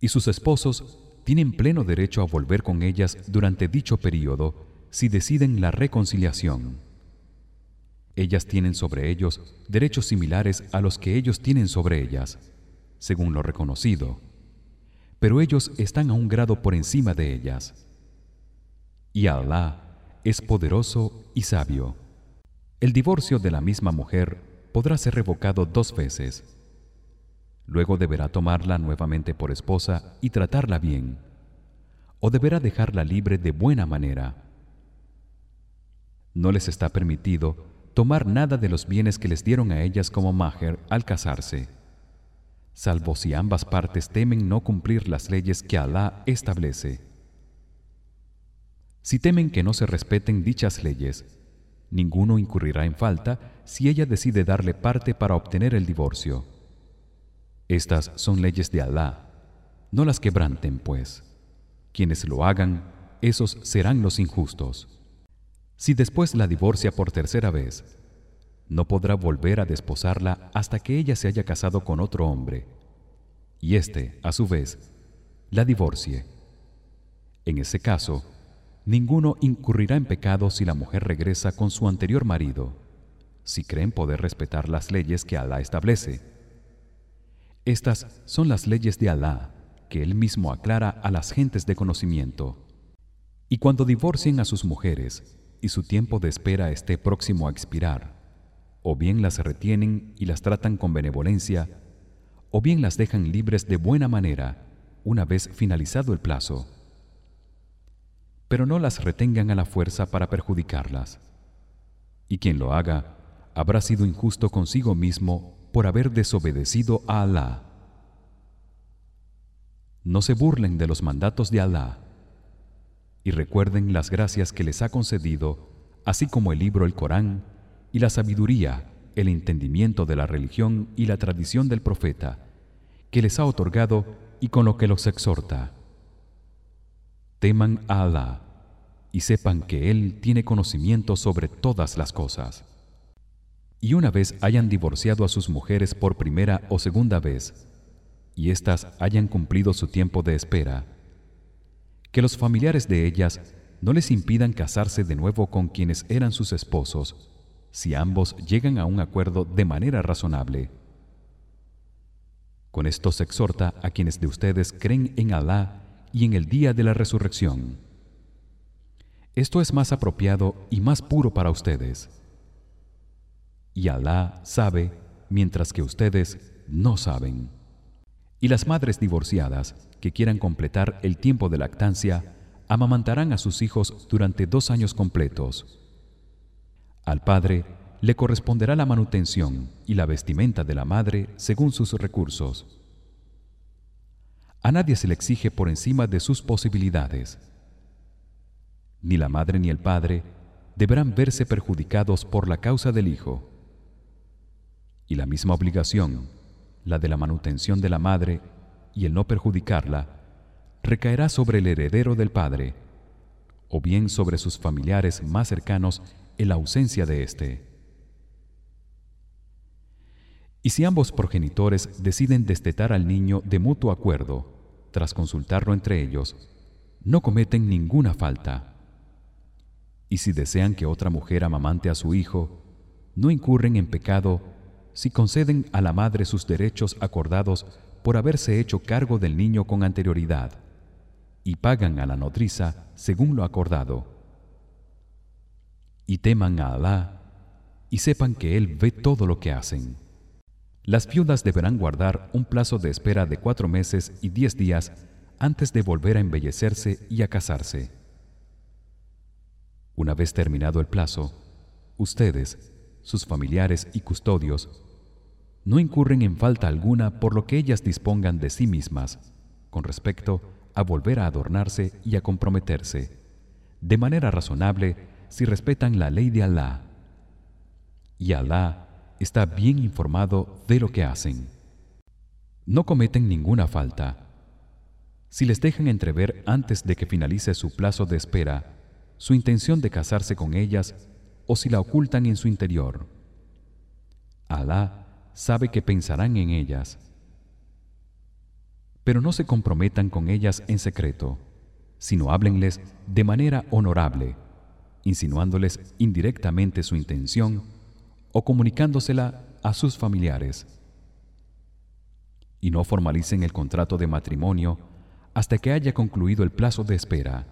Y sus esposos tienen pleno derecho a volver con ellas durante dicho período si deciden la reconciliación. Ellas tienen sobre ellos derechos similares a los que ellos tienen sobre ellas, según lo reconocido, pero ellos están a un grado por encima de ellas. Y Alá es poderoso y sabio. El divorcio de la misma mujer podrá ser revocado dos veces. Luego deberá tomarla nuevamente por esposa y tratarla bien, o deberá dejarla libre de buena manera. No les está permitido tomar nada de los bienes que les dieron a ellas como majer al casarse. Salvo si ambas partes temen no cumplir las leyes que Alá establece. Si temen que no se respeten dichas leyes, ninguno incurrirá en falta si ella decide darle parte para obtener el divorcio. Estas son leyes de Alá, no las quebranten, pues. Quienes lo hagan, esos serán los injustos. Si después la divorcia por tercera vez, no podrá volver a desposarla hasta que ella se haya casado con otro hombre y éste, a su vez, la divorcie. En ese caso, ninguno incurrirá en pecado si la mujer regresa con su anterior marido, si creen poder respetar las leyes que Alá establece. Estas son las leyes de Alá que él mismo aclara a las gentes de conocimiento. Y cuando divorcien a sus mujeres y su tiempo de espera esté próximo a expirar, o bien las retienen y las tratan con benevolencia, o bien las dejan libres de buena manera una vez finalizado el plazo. Pero no las retengan a la fuerza para perjudicarlas. Y quien lo haga habrá sido injusto consigo mismo por haber desobedecido a Alá. No se burlen de los mandatos de Alá y recuerden las gracias que les ha concedido, así como el libro el Corán y la sabiduría, el entendimiento de la religión y la tradición del profeta que les ha otorgado y con lo que los exhorta. Teman a Alá y sepan que él tiene conocimiento sobre todas las cosas. Y una vez hayan divorciado a sus mujeres por primera o segunda vez y éstas hayan cumplido su tiempo de espera, que los familiares de ellas no les impidan casarse de nuevo con quienes eran sus esposos si ambos llegan a un acuerdo de manera razonable. Con esto se exhorta a quienes de ustedes creen en Alá y en el día de la resurrección. Esto es más apropiado y más puro para ustedes. Y Alá sabe mientras que ustedes no saben. Y las madres divorciadas que quieran completar el tiempo de lactancia amamantarán a sus hijos durante dos años completos. Al padre le corresponderá la manutención y la vestimenta de la madre según sus recursos. A nadie se le exige por encima de sus posibilidades. Ni la madre ni el padre deberán verse perjudicados por la causa del hijo. Y la misma obligación, la de la manutención de la madre y el no perjudicarla, recaerá sobre el heredero del padre o bien sobre sus familiares más cercanos en la ausencia de éste. Y si ambos progenitores deciden destetar al niño de mutuo acuerdo, tras consultarlo entre ellos, no cometen ninguna falta. Y si desean que otra mujer amamante a su hijo, no incurren en pecado si conceden a la madre sus derechos acordados por haberse hecho cargo del niño con anterioridad y pagan a la nodriza según lo acordado. Y teman a Alá y sepan que él ve todo lo que hacen. Las viudas deberán guardar un plazo de espera de cuatro meses y diez días antes de volver a embellecerse y a casarse. Una vez terminado el plazo, ustedes, sus familiares y custodios, no incurren en falta alguna por lo que ellas dispongan de sí mismas con respecto a volver a adornarse y a comprometerse, de manera razonable si respetan la ley de Alá. Y Alá está bien informado de lo que hacen. No cometen ninguna falta. Si les dejan entrever antes de que finalice su plazo de espera su intención de casarse con ellas o si la ocultan en su interior, Alá sabe que pensarán en ellas. Pero no se comprometan con ellas en secreto, sino háblenles de manera honorable, insinuándoles indirectamente su intención o comunicándosela a sus familiares. Y no formalicen el contrato de matrimonio hasta que haya concluido el plazo de espera.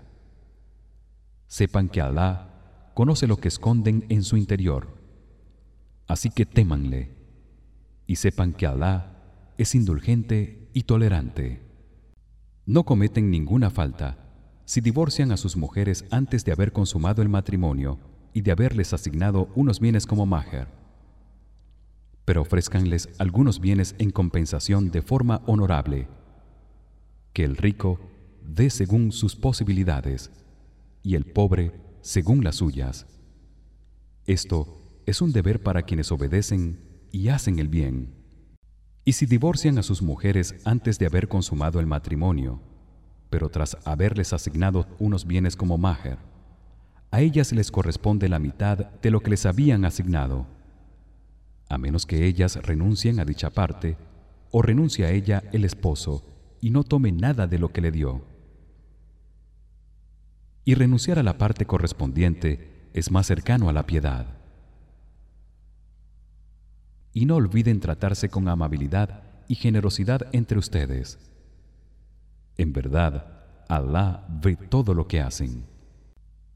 Sepan que Alá conoce lo que esconden en su interior. Así que témanle y sepan que Alá es indulgente y tolerante. No cometen ninguna falta si divorcian a sus mujeres antes de haber consumado el matrimonio y de haberles asignado unos bienes como maher. pero ofrézcanles algunos bienes en compensación de forma honorable que el rico dé según sus posibilidades y el pobre según las suyas esto es un deber para quienes obedecen y hacen el bien y si divorcian a sus mujeres antes de haber consumado el matrimonio pero tras haberles asignado unos bienes como maher a ellas les corresponde la mitad de lo que les habían asignado a menos que ellas renuncien a dicha parte o renuncie a ella el esposo y no tome nada de lo que le dio. Y renunciar a la parte correspondiente es más cercano a la piedad. Y no olviden tratarse con amabilidad y generosidad entre ustedes. En verdad, Allah ve todo lo que hacen.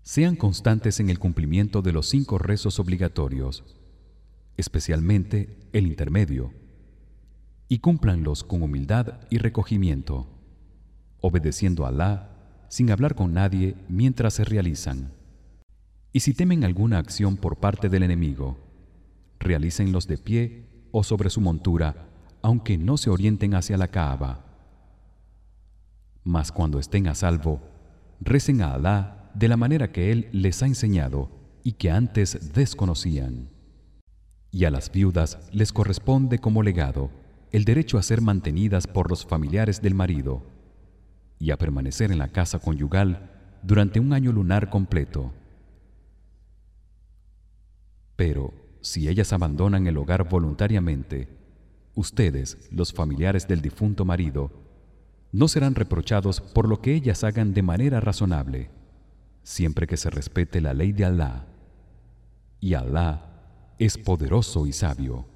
Sean constantes en el cumplimiento de los cinco rezos obligatorios especialmente el intermedio, y cúmplanlos con humildad y recogimiento, obedeciendo a Alá sin hablar con nadie mientras se realizan. Y si temen alguna acción por parte del enemigo, realícenlos de pie o sobre su montura, aunque no se orienten hacia la Kaaba. Mas cuando estén a salvo, recen a Alá de la manera que él les ha enseñado y que antes desconocían y a las viudas les corresponde como legado el derecho a ser mantenidas por los familiares del marido y a permanecer en la casa conyugal durante un año lunar completo. Pero si ellas abandonan el hogar voluntariamente, ustedes, los familiares del difunto marido, no serán reprochados por lo que ellas hagan de manera razonable, siempre que se respete la ley de Alá. Y Alá es poderoso y sabio.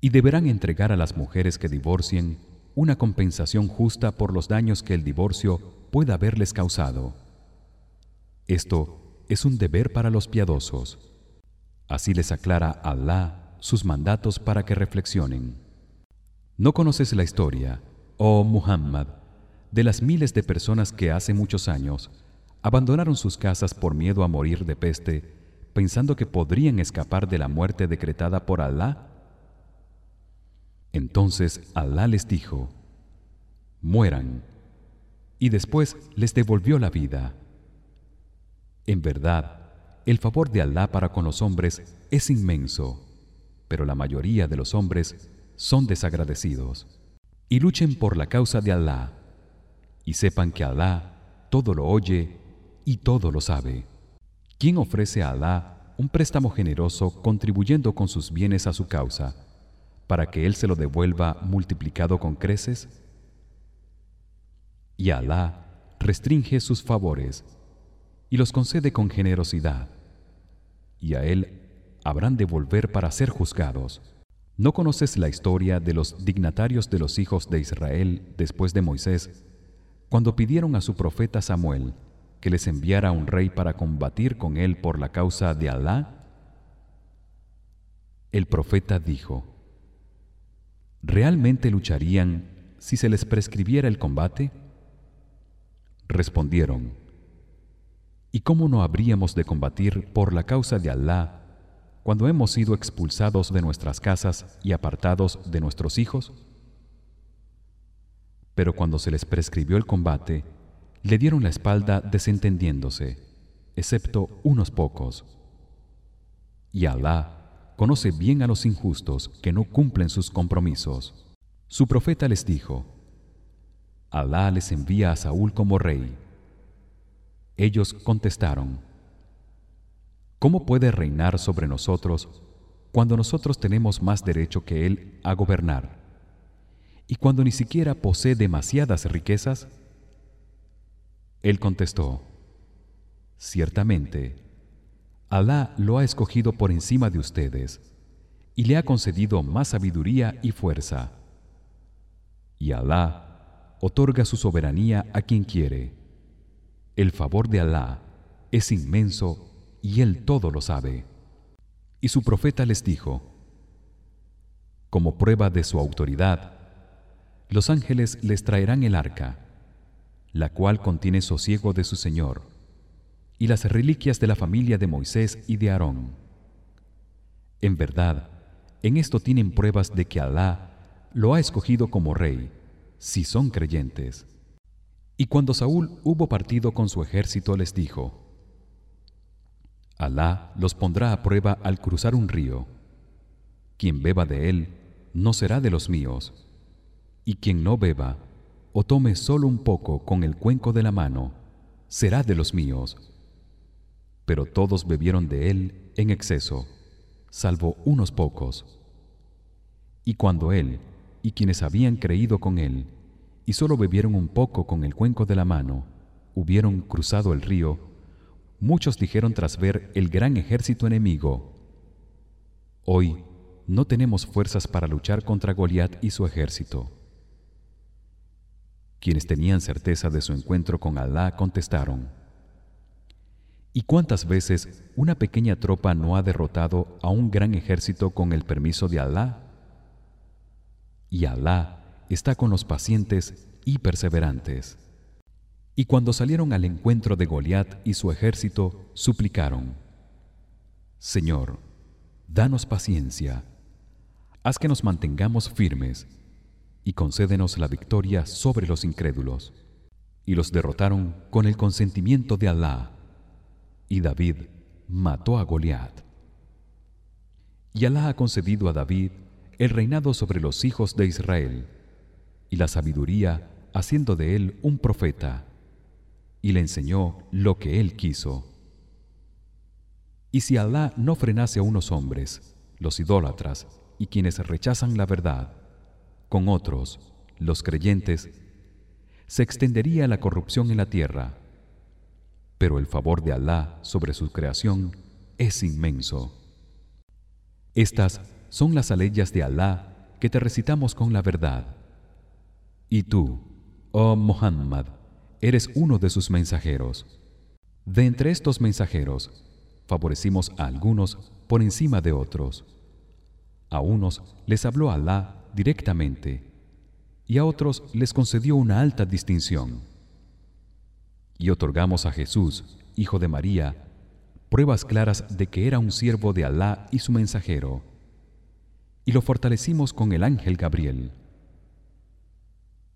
Y deberán entregar a las mujeres que divorcien una compensación justa por los daños que el divorcio pueda haberles causado. Esto es un deber para los piadosos. Así les aclara Alá sus mandatos para que reflexionen. No conoces la historia oh Muhammad de las miles de personas que hace muchos años abandonaron sus casas por miedo a morir de peste pensando que podrían escapar de la muerte decretada por Alá? Entonces Alá les dijo: Mueran. Y después les devolvió la vida. En verdad, el favor de Alá para con los hombres es inmenso, pero la mayoría de los hombres son desagradecidos. Y luchen por la causa de Alá, y sepan que Alá todo lo oye y todo lo sabe. ¿Quién ofrece a Alá un préstamo generoso contribuyendo con sus bienes a su causa para que él se lo devuelva multiplicado con creces? Y Alá restringe sus favores y los concede con generosidad. Y a él habrán de volver para ser juzgados. ¿No conoces la historia de los dignatarios de los hijos de Israel después de Moisés cuando pidieron a su profeta Samuel que les enviara un rey para combatir con él por la causa de Alá? El profeta dijo: ¿Realmente lucharían si se les prescribiera el combate? Respondieron: ¿Y cómo no habríamos de combatir por la causa de Alá cuando hemos sido expulsados de nuestras casas y apartados de nuestros hijos? Pero cuando se les prescribió el combate, le dieron la espalda desentendiéndose excepto unos pocos. Y Alá conoce bien a los injustos que no cumplen sus compromisos. Su profeta les dijo Alá les envía a Saúl como rey. Ellos contestaron ¿Cómo puede reinar sobre nosotros cuando nosotros tenemos más derecho que él a gobernar y cuando ni siquiera posee demasiadas riquezas él contestó: Ciertamente, Alá lo ha escogido por encima de ustedes y le ha concedido más sabiduría y fuerza. Y Alá otorga su soberanía a quien quiere. El favor de Alá es inmenso y él todo lo sabe. Y su profeta les dijo: Como prueba de su autoridad, los ángeles les traerán el arca la cual contiene sosiego de su Señor, y las reliquias de la familia de Moisés y de Aarón. En verdad, en esto tienen pruebas de que Alá lo ha escogido como rey si son creyentes y cuando Saúl hubo partido con su ejército les dijo Alá los pondrá a prueba al cruzar un río. Quien beba de él no será de los míos y quien no beba o tome solo un poco con el cuenco de la mano será de los míos. Pero todos bebieron de él en exceso salvo unos pocos. Y cuando él y quienes habían creído con él y solo bebieron un poco con el cuenco de la mano hubieron cruzado el río muchos dijeron tras ver el gran ejército enemigo hoy no tenemos fuerzas para luchar contra Goliat y su ejército quienes tenían certeza de su encuentro con Alá contestaron ¿Y cuántas veces una pequeña tropa no ha derrotado a un gran ejército con el permiso de Alá? Y Alá está con los pacientes y perseverantes. Y cuando salieron al encuentro de Goliat y su ejército, suplicaron: Señor, danos paciencia. Haz que nos mantengamos firmes y concédenos la victoria sobre los incrédulos. Y los derrotaron con el consentimiento de Alá y David mató a Goliat. Y Alá ha concedido a David el reinado sobre los hijos de Israel y la sabiduría haciendo de él un profeta y le enseñó lo que él quiso. Y si Alá no frenase a unos hombres, los idólatras y quienes rechazan la verdad, con otros, los creyentes, se extendería la corrupción en la tierra pero el favor de Alá sobre su creación es inmenso. Estas son las aleyas de Alá que te recitamos con la verdad. Y tú, oh Muhammad, eres uno de sus mensajeros. De entre estos mensajeros, favorecimos a algunos por encima de otros. A unos les habló Alá directamente y a otros les concedió una alta distinción y otorgamos a Jesús, hijo de María, pruebas claras de que era un siervo de Alá y su mensajero. Y lo fortalecimos con el ángel Gabriel.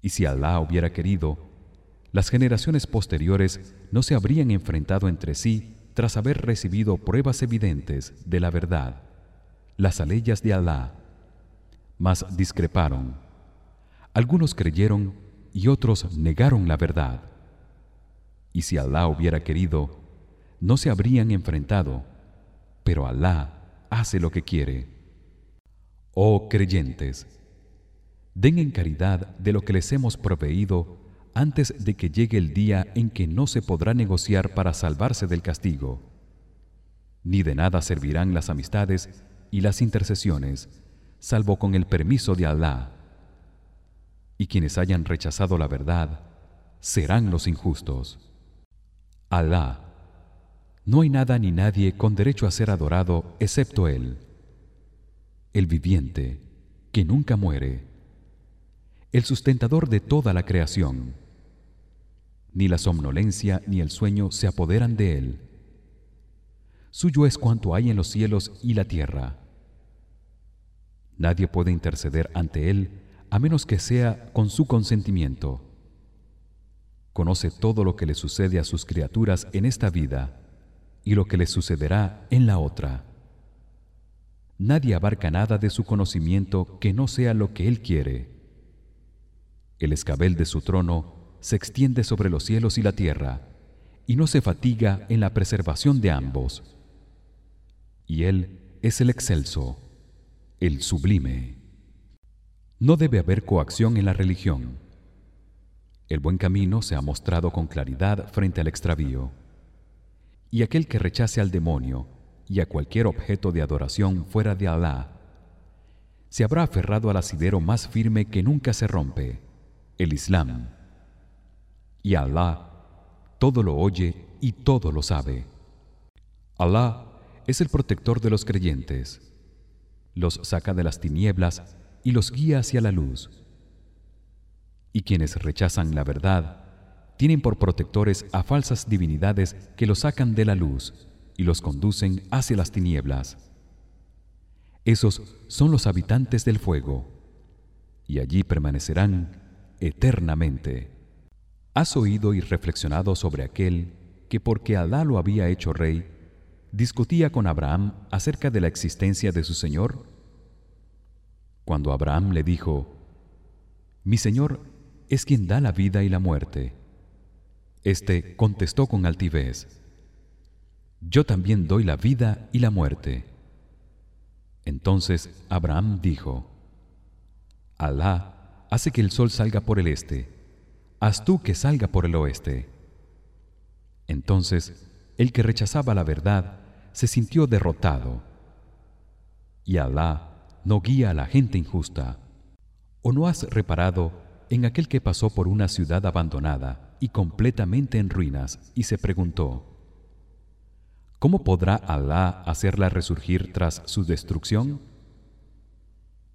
Y si Alá hubiera querido, las generaciones posteriores no se habrían enfrentado entre sí tras haber recibido pruebas evidentes de la verdad, las aleyas de Alá, mas discreparon. Algunos creyeron y otros negaron la verdad. Y si Alá hubiera querido no se habrían enfrentado pero Alá hace lo que quiere. Oh creyentes den en caridad de lo que les hemos proveído antes de que llegue el día en que no se podrá negociar para salvarse del castigo. Ni de nada servirán las amistades y las intercesiones salvo con el permiso de Alá. Y quienes hayan rechazado la verdad serán los injustos. Alá. No hay nada ni nadie con derecho a ser adorado excepto él. El viviente que nunca muere. El sustentador de toda la creación ni la somnolencia ni el sueño se apoderan de él suyo es cuanto hay en los cielos y la tierra nadie puede interceder ante él a menos que sea con su consentimiento conoce todo lo que le sucede a sus criaturas en esta vida y lo que les sucederá en la otra. Nadie abarca nada de su conocimiento que no sea lo que él quiere. El escabel de su trono se extiende sobre los cielos y la tierra y no se fatiga en la preservación de ambos. Y él es el excelso, el sublime. No debe haber coacción en la religión el buen camino se ha mostrado con claridad frente al extravío. Y aquel que rechace al demonio y a cualquier objeto de adoración fuera de Alá se habrá aferrado al asidero más firme que nunca se rompe, el Islam. Y Alá todo lo oye y todo lo sabe. Alá es el protector de los creyentes. Los saca de las tinieblas y los guía hacia la luz y quienes rechazan la verdad tienen por protectores a falsas divinidades que los sacan de la luz y los conducen hacia las tinieblas esos son los habitantes del fuego y allí permanecerán eternamente has oído y reflexionado sobre aquel que porque Alá lo había hecho rey discutía con Abraham acerca de la existencia de su señor cuando Abraham le dijo mi señor es quien da la vida y la muerte este contestó con altivez yo también doy la vida y la muerte entonces Abraham dijo Alá hace que el sol salga por el este haz tú que salga por el oeste. Entonces el que rechazaba la verdad se sintió derrotado. Y Alá no guía a la gente injusta. O no has reparado en aquel que pasó por una ciudad abandonada y completamente en ruinas y se preguntó ¿Cómo podrá Alá hacerla resurgir tras su destrucción?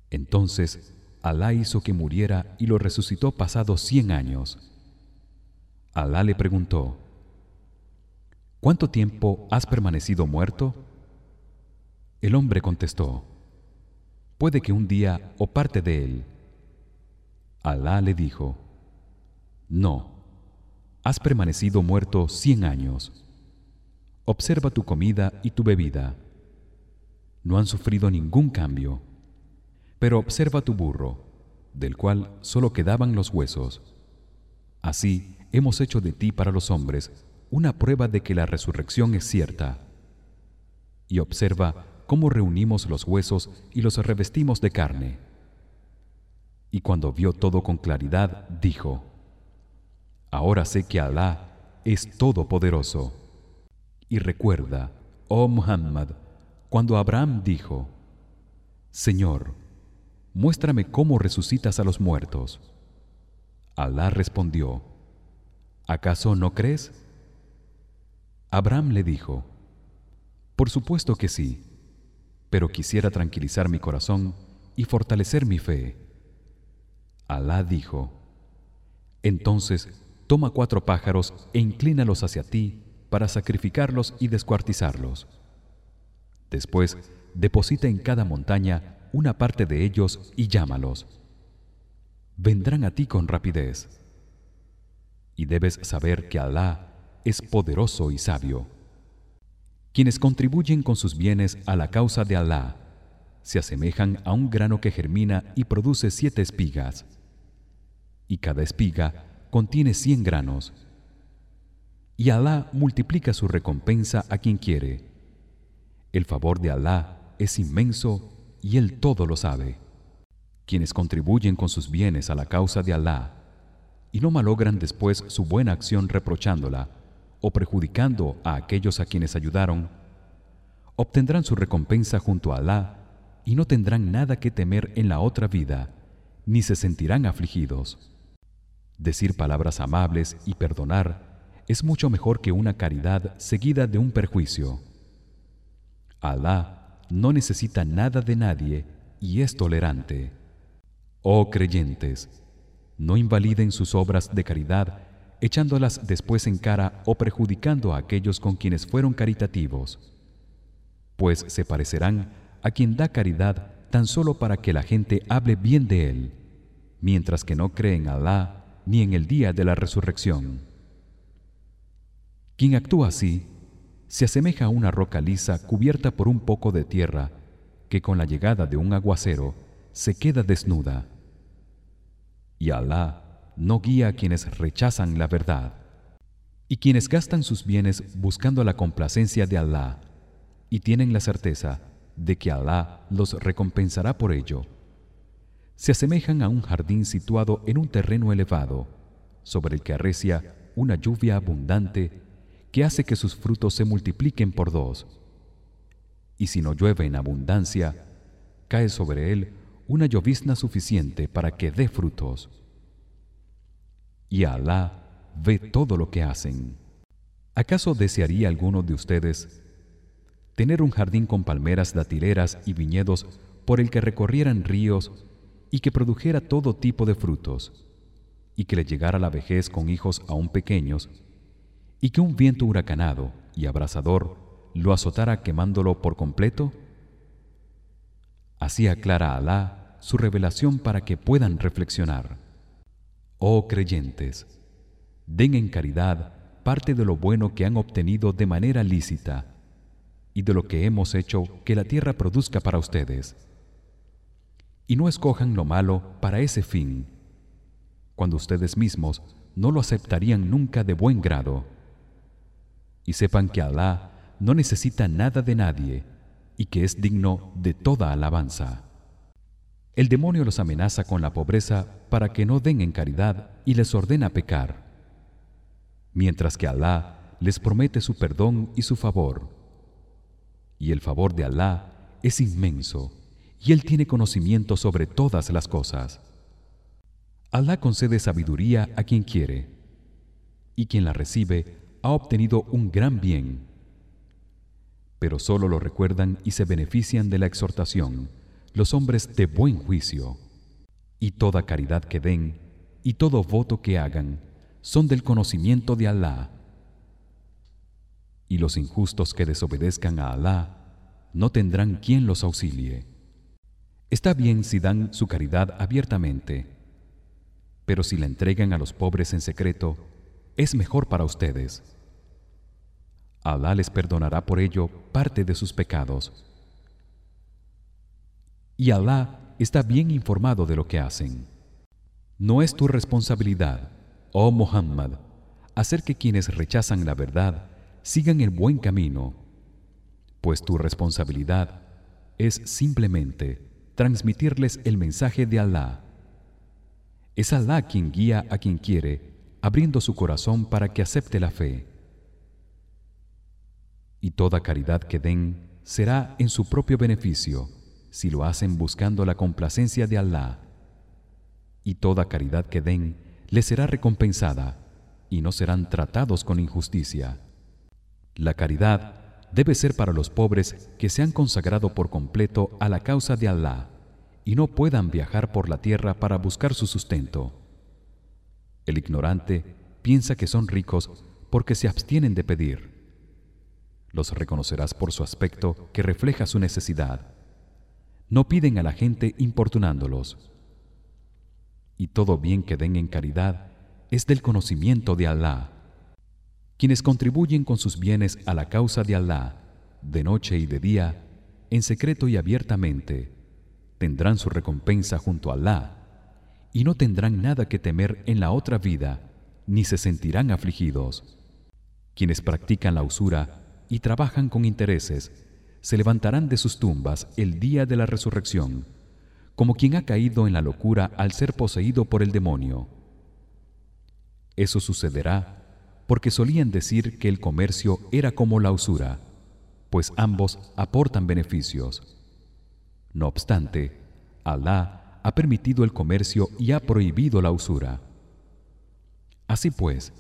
Entonces Alá hizo que muriera y lo resucitó pasados cien años. Alá le preguntó: ¿Cuánto tiempo has permanecido muerto? El hombre contestó: Puede que un día o parte de él. Alá le dijo: No, has permanecido muerto cien años observa tu comida y tu bebida no han sufrido ningún cambio pero observa tu burro del cual solo quedaban los huesos. Así hemos hecho de ti para los hombres una prueba de que la resurrección es cierta. Y observa cómo reunimos los huesos y los revestimos de carne. Y cuando vio todo con claridad dijo ahora sé que Alá es todopoderoso. Y recuerda, oh Muhammad, cuando Abraham dijo: Señor, muéstrame cómo resucitas a los muertos. Alá respondió: ¿Acaso no crees? Abraham le dijo: Por supuesto que sí, pero quisiera tranquilizar mi corazón y fortalecer mi fe. Alá dijo: Entonces toma cuatro pájaros e inclínalos hacia ti para sacrificarlos y descuartizarlos. Después, deposita en cada montaña una parte de ellos y llámalos. Vendrán a ti con rapidez. Y debes saber que Alá es poderoso y sabio. Quienes contribuyen con sus bienes a la causa de Alá se asemejan a un grano que germina y produce siete espigas. Y cada espiga contiene cien granos y Alá multiplica su recompensa a quien quiere. El favor de Alá es inmenso y él todo lo sabe. Quienes contribuyen con sus bienes a la causa de Alá y no malogran después su buena acción reprochándola o perjudicando a aquellos a quienes ayudaron, obtendrán su recompensa junto a Alá y no tendrán nada que temer en la otra vida, ni se sentirán afligidos. Decir palabras amables y perdonar es mucho mejor que una caridad seguida de un perjuicio. Alá no necesita nada de nadie y es tolerante. Oh creyentes, no invaliden sus obras de caridad echándolas después en cara o perjudicando a aquellos con quienes fueron caritativos, pues se parecerán a quien da caridad tan solo para que la gente hable bien de él, mientras que no creen en Alá ni en el día de la resurrección. Quien actúa así se asemeja a una roca lisa cubierta por un poco de tierra que con la llegada de un aguacero se queda desnuda. Y Alá no guía a quienes rechazan la verdad y quienes gastan sus bienes buscando la complacencia de Alá y tienen la certeza de que Alá los recompensará por ello. Se asemejan a un jardín situado en un terreno elevado sobre el que arrecia una lluvia abundante que hace que sus frutos se multipliquen por dos. Y si no llueve en abundancia, cae sobre él una llovizna suficiente para que dé frutos. Y Alá ve todo lo que hacen. ¿Acaso desearía alguno de ustedes tener un jardín con palmeras datileras y viñedos por el que recorrieran ríos y que produjera todo tipo de frutos y que le llegara la vejez con hijos aún pequeños y que un viento huracanado y abrasador lo azotara quemándolo por completo Así aclara Alá su revelación para que puedan reflexionar. Oh creyentes, den en caridad parte de lo bueno que han obtenido de manera lícita y de lo que hemos hecho que la tierra produzca para ustedes. Y no escojan lo malo para ese fin, cuando ustedes mismos no lo aceptarían nunca de buen grado. Y sepan que Alá no necesita nada de nadie y que es digno de toda alabanza. El demonio los amenaza con la pobreza para que no den en caridad y les ordena pecar. Mientras que Alá les promete su perdón y su favor. Y el favor de Alá es inmenso y él tiene conocimiento sobre todas las cosas. Alá concede sabiduría a quien quiere y quien la recibe ha obtenido un gran bien. Pero solo lo recuerdan y se benefician de la exhortación los hombres de buen juicio. Y toda caridad que den y todo voto que hagan son del conocimiento de Alá. Y los injustos que desobedezcan a Alá no tendrán quien los auxilie. Está bien si dan su caridad abiertamente pero si la entregan a los pobres en secreto es mejor para ustedes Alá les perdonará por ello parte de sus pecados y Alá está bien informado de lo que hacen. No es tu responsabilidad, oh Muhammad, hacer que quienes rechazan la verdad sigan el buen camino, pues tu responsabilidad es simplemente transmitirles el mensaje de Alá. Es Alá quien guía a quien quiere, abriendo su corazón para que acepte la fe. Y toda caridad que den será en su propio beneficio si lo hacen buscando la complacencia de Allah y toda caridad que den les será recompensada y no serán tratados con injusticia. La caridad debe ser para los pobres que se han consagrado por completo a la causa de Allah y no puedan viajar por la tierra para buscar su sustento. El ignorante piensa que son ricos porque se abstienen de pedir los reconocerás por su aspecto que refleja su necesidad. No piden a la gente importunándolos. Y todo bien que den en caridad es del conocimiento de Alá. Quienes contribuyen con sus bienes a la causa de Alá de noche y de día en secreto y abiertamente tendrán su recompensa junto a Alá y no tendrán nada que temer en la otra vida ni se sentirán afligidos. Quienes practican la usura y trabajan con intereses. Se levantarán de sus tumbas el día de la resurrección como quien ha caído en la locura al ser poseído por el demonio. Eso sucederá porque solían decir que el comercio era como la usura pues ambos aportan beneficios. No obstante Alá ha permitido el comercio y ha prohibido la usura. Así pues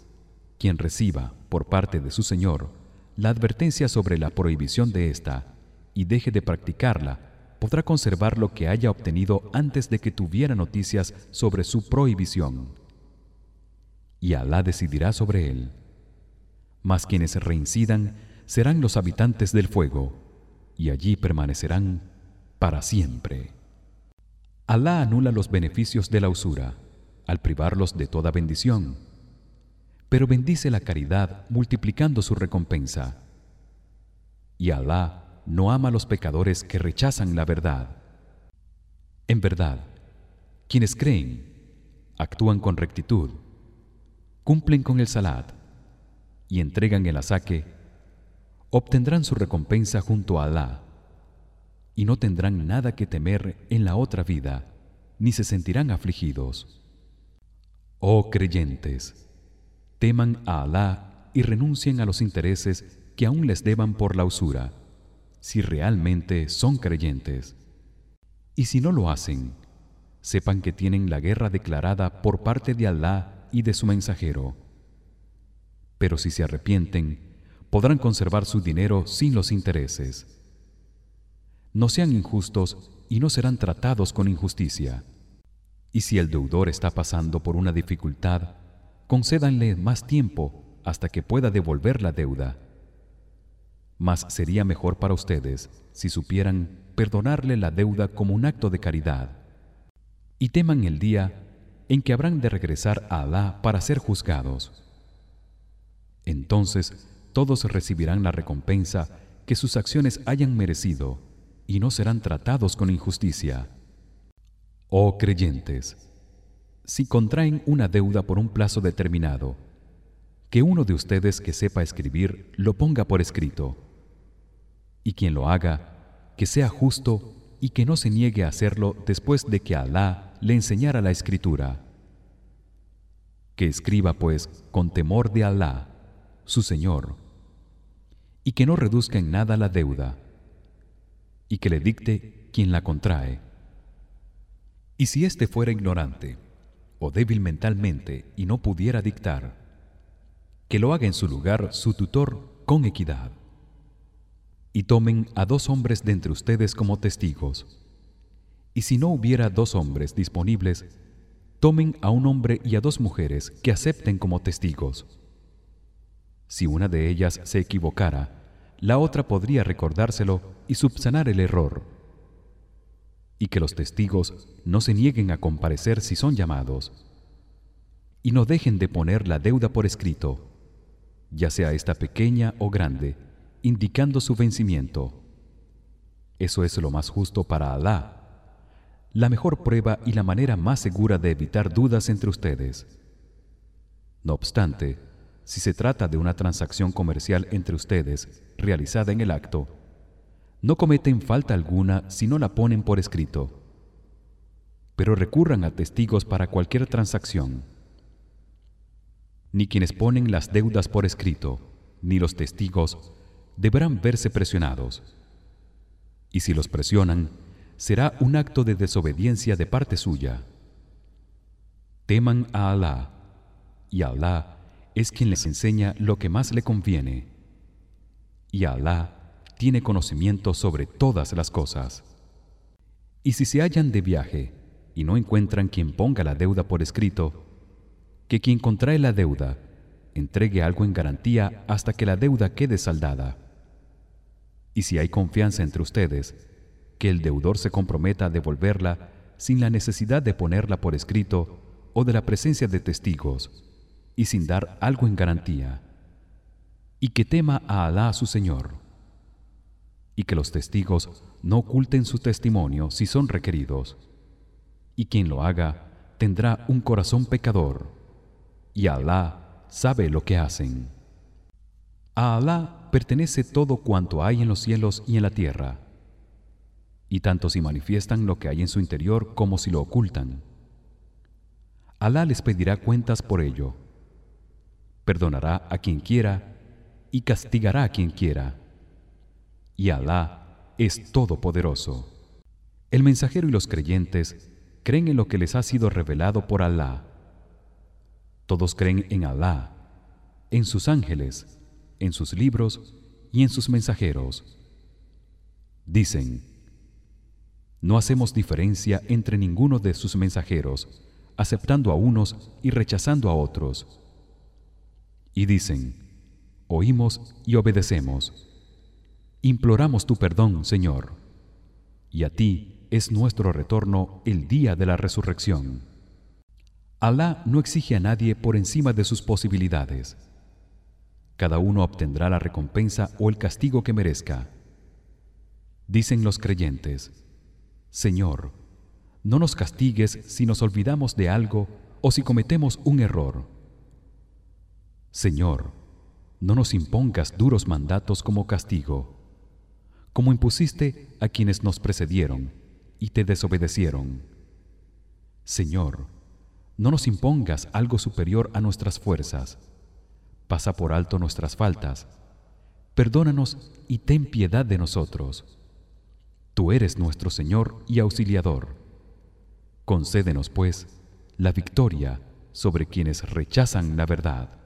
quien reciba por parte de su señor la advertencia sobre la prohibición de esta y deje de practicarla podrá conservar lo que haya obtenido antes de que tuviera noticias sobre su prohibición. Y Alá decidirá sobre él. Mas quienes reincidan serán los habitantes del fuego y allí permanecerán para siempre. Alá anula los beneficios de la usura al privarlos de toda bendición pero bendice la caridad multiplicando su recompensa y Alá no ama a los pecadores que rechazan la verdad. En verdad, quienes creen, actúan con rectitud, cumplen con el salat y entregan el asaque, obtendrán su recompensa junto a Alá y no tendrán nada que temer en la otra vida, ni se sentirán afligidos. Oh creyentes, teman a Alá y renuncien a los intereses que aún les deban por la usura si realmente son creyentes. Y si no lo hacen, sepan que tienen la guerra declarada por parte de Alá y de su mensajero. Pero si se arrepienten, podrán conservar su dinero sin los intereses. No sean injustos y no serán tratados con injusticia. Y si el deudor está pasando por una dificultad, concédanle más tiempo hasta que pueda devolver la deuda. Mas sería mejor para ustedes si supieran perdonarle la deuda como un acto de caridad. Y teman el día en que habrán de regresar a Alá para ser juzgados. Entonces todos recibirán la recompensa que sus acciones hayan merecido y no serán tratados con injusticia. Oh creyentes si contraen una deuda por un plazo determinado que uno de ustedes que sepa escribir lo ponga por escrito. Y quien lo haga que sea justo y que no se niegue a hacerlo después de que Alá le enseñara la escritura. Que escriba pues con temor de Alá su Señor y que no reduzca en nada la deuda y que le dicte quien la contrae. Y si éste fuera ignorante o débil mentalmente y no pudiera dictar que lo haga en su lugar su tutor con equidad. Y tomen a dos hombres de entre ustedes como testigos. Y si no hubiera dos hombres disponibles tomen a un hombre y a dos mujeres que acepten como testigos. Si una de ellas se equivocara la otra podría recordárselo y subsanar el error y que los testigos no se nieguen a comparecer si son llamados. Y no dejen de poner la deuda por escrito ya sea esta pequeña o grande indicando su vencimiento. Eso es lo más justo para Alá la mejor prueba y la manera más segura de evitar dudas entre ustedes. No obstante si se trata de una transacción comercial entre ustedes realizada en el acto no cometen falta alguna si no la ponen por escrito. Pero recurran a testigos para cualquier transacción. Ni quienes ponen las deudas por escrito ni los testigos deberán verse presionados. Y si los presionan será un acto de desobediencia de parte suya. Teman a Alá y Alá es quien les enseña lo que más le conviene. Y Alá tiene conocimiento sobre todas las cosas. Y si se hallan de viaje y no encuentran quien ponga la deuda por escrito que quien contrae la deuda entregue algo en garantía hasta que la deuda quede saldada. Y si hay confianza entre ustedes que el deudor se comprometa a devolverla sin la necesidad de ponerla por escrito o de la presencia de testigos y sin dar algo en garantía. Y que tema a Alá su Señor y que los testigos no oculten su testimonio si son requeridos. Y quien lo haga tendrá un corazón pecador y Alá sabe lo que hacen. A Alá pertenece todo cuanto hay en los cielos y en la tierra. Y tanto si manifiestan lo que hay en su interior como si lo ocultan. Alá les pedirá cuentas por ello. Perdonará a quien quiera y castigará a quien quiera y Alá es todopoderoso. El mensajero y los creyentes creen en lo que les ha sido revelado por Alá. Todos creen en Alá en sus ángeles en sus libros y en sus mensajeros. Dicen no hacemos diferencia entre ninguno de sus mensajeros aceptando a unos y rechazando a otros. Y dicen oímos y obedecemos imploramos tu perdón señor. Y a ti es nuestro retorno el día de la resurrección. Alá no exige a nadie por encima de sus posibilidades. Cada uno obtendrá la recompensa o el castigo que merezca. Dicen los creyentes Señor no nos castigues si nos olvidamos de algo o si cometemos un error. Señor no nos impongas duros mandatos como castigo como impusiste a quienes nos precedieron y te desobedecieron. Señor no nos impongas algo superior a nuestras fuerzas. Pasa por alto nuestras faltas. Perdónanos y ten piedad de nosotros. Tú eres nuestro señor y auxiliador. Concédenos pues la victoria sobre quienes rechazan la verdad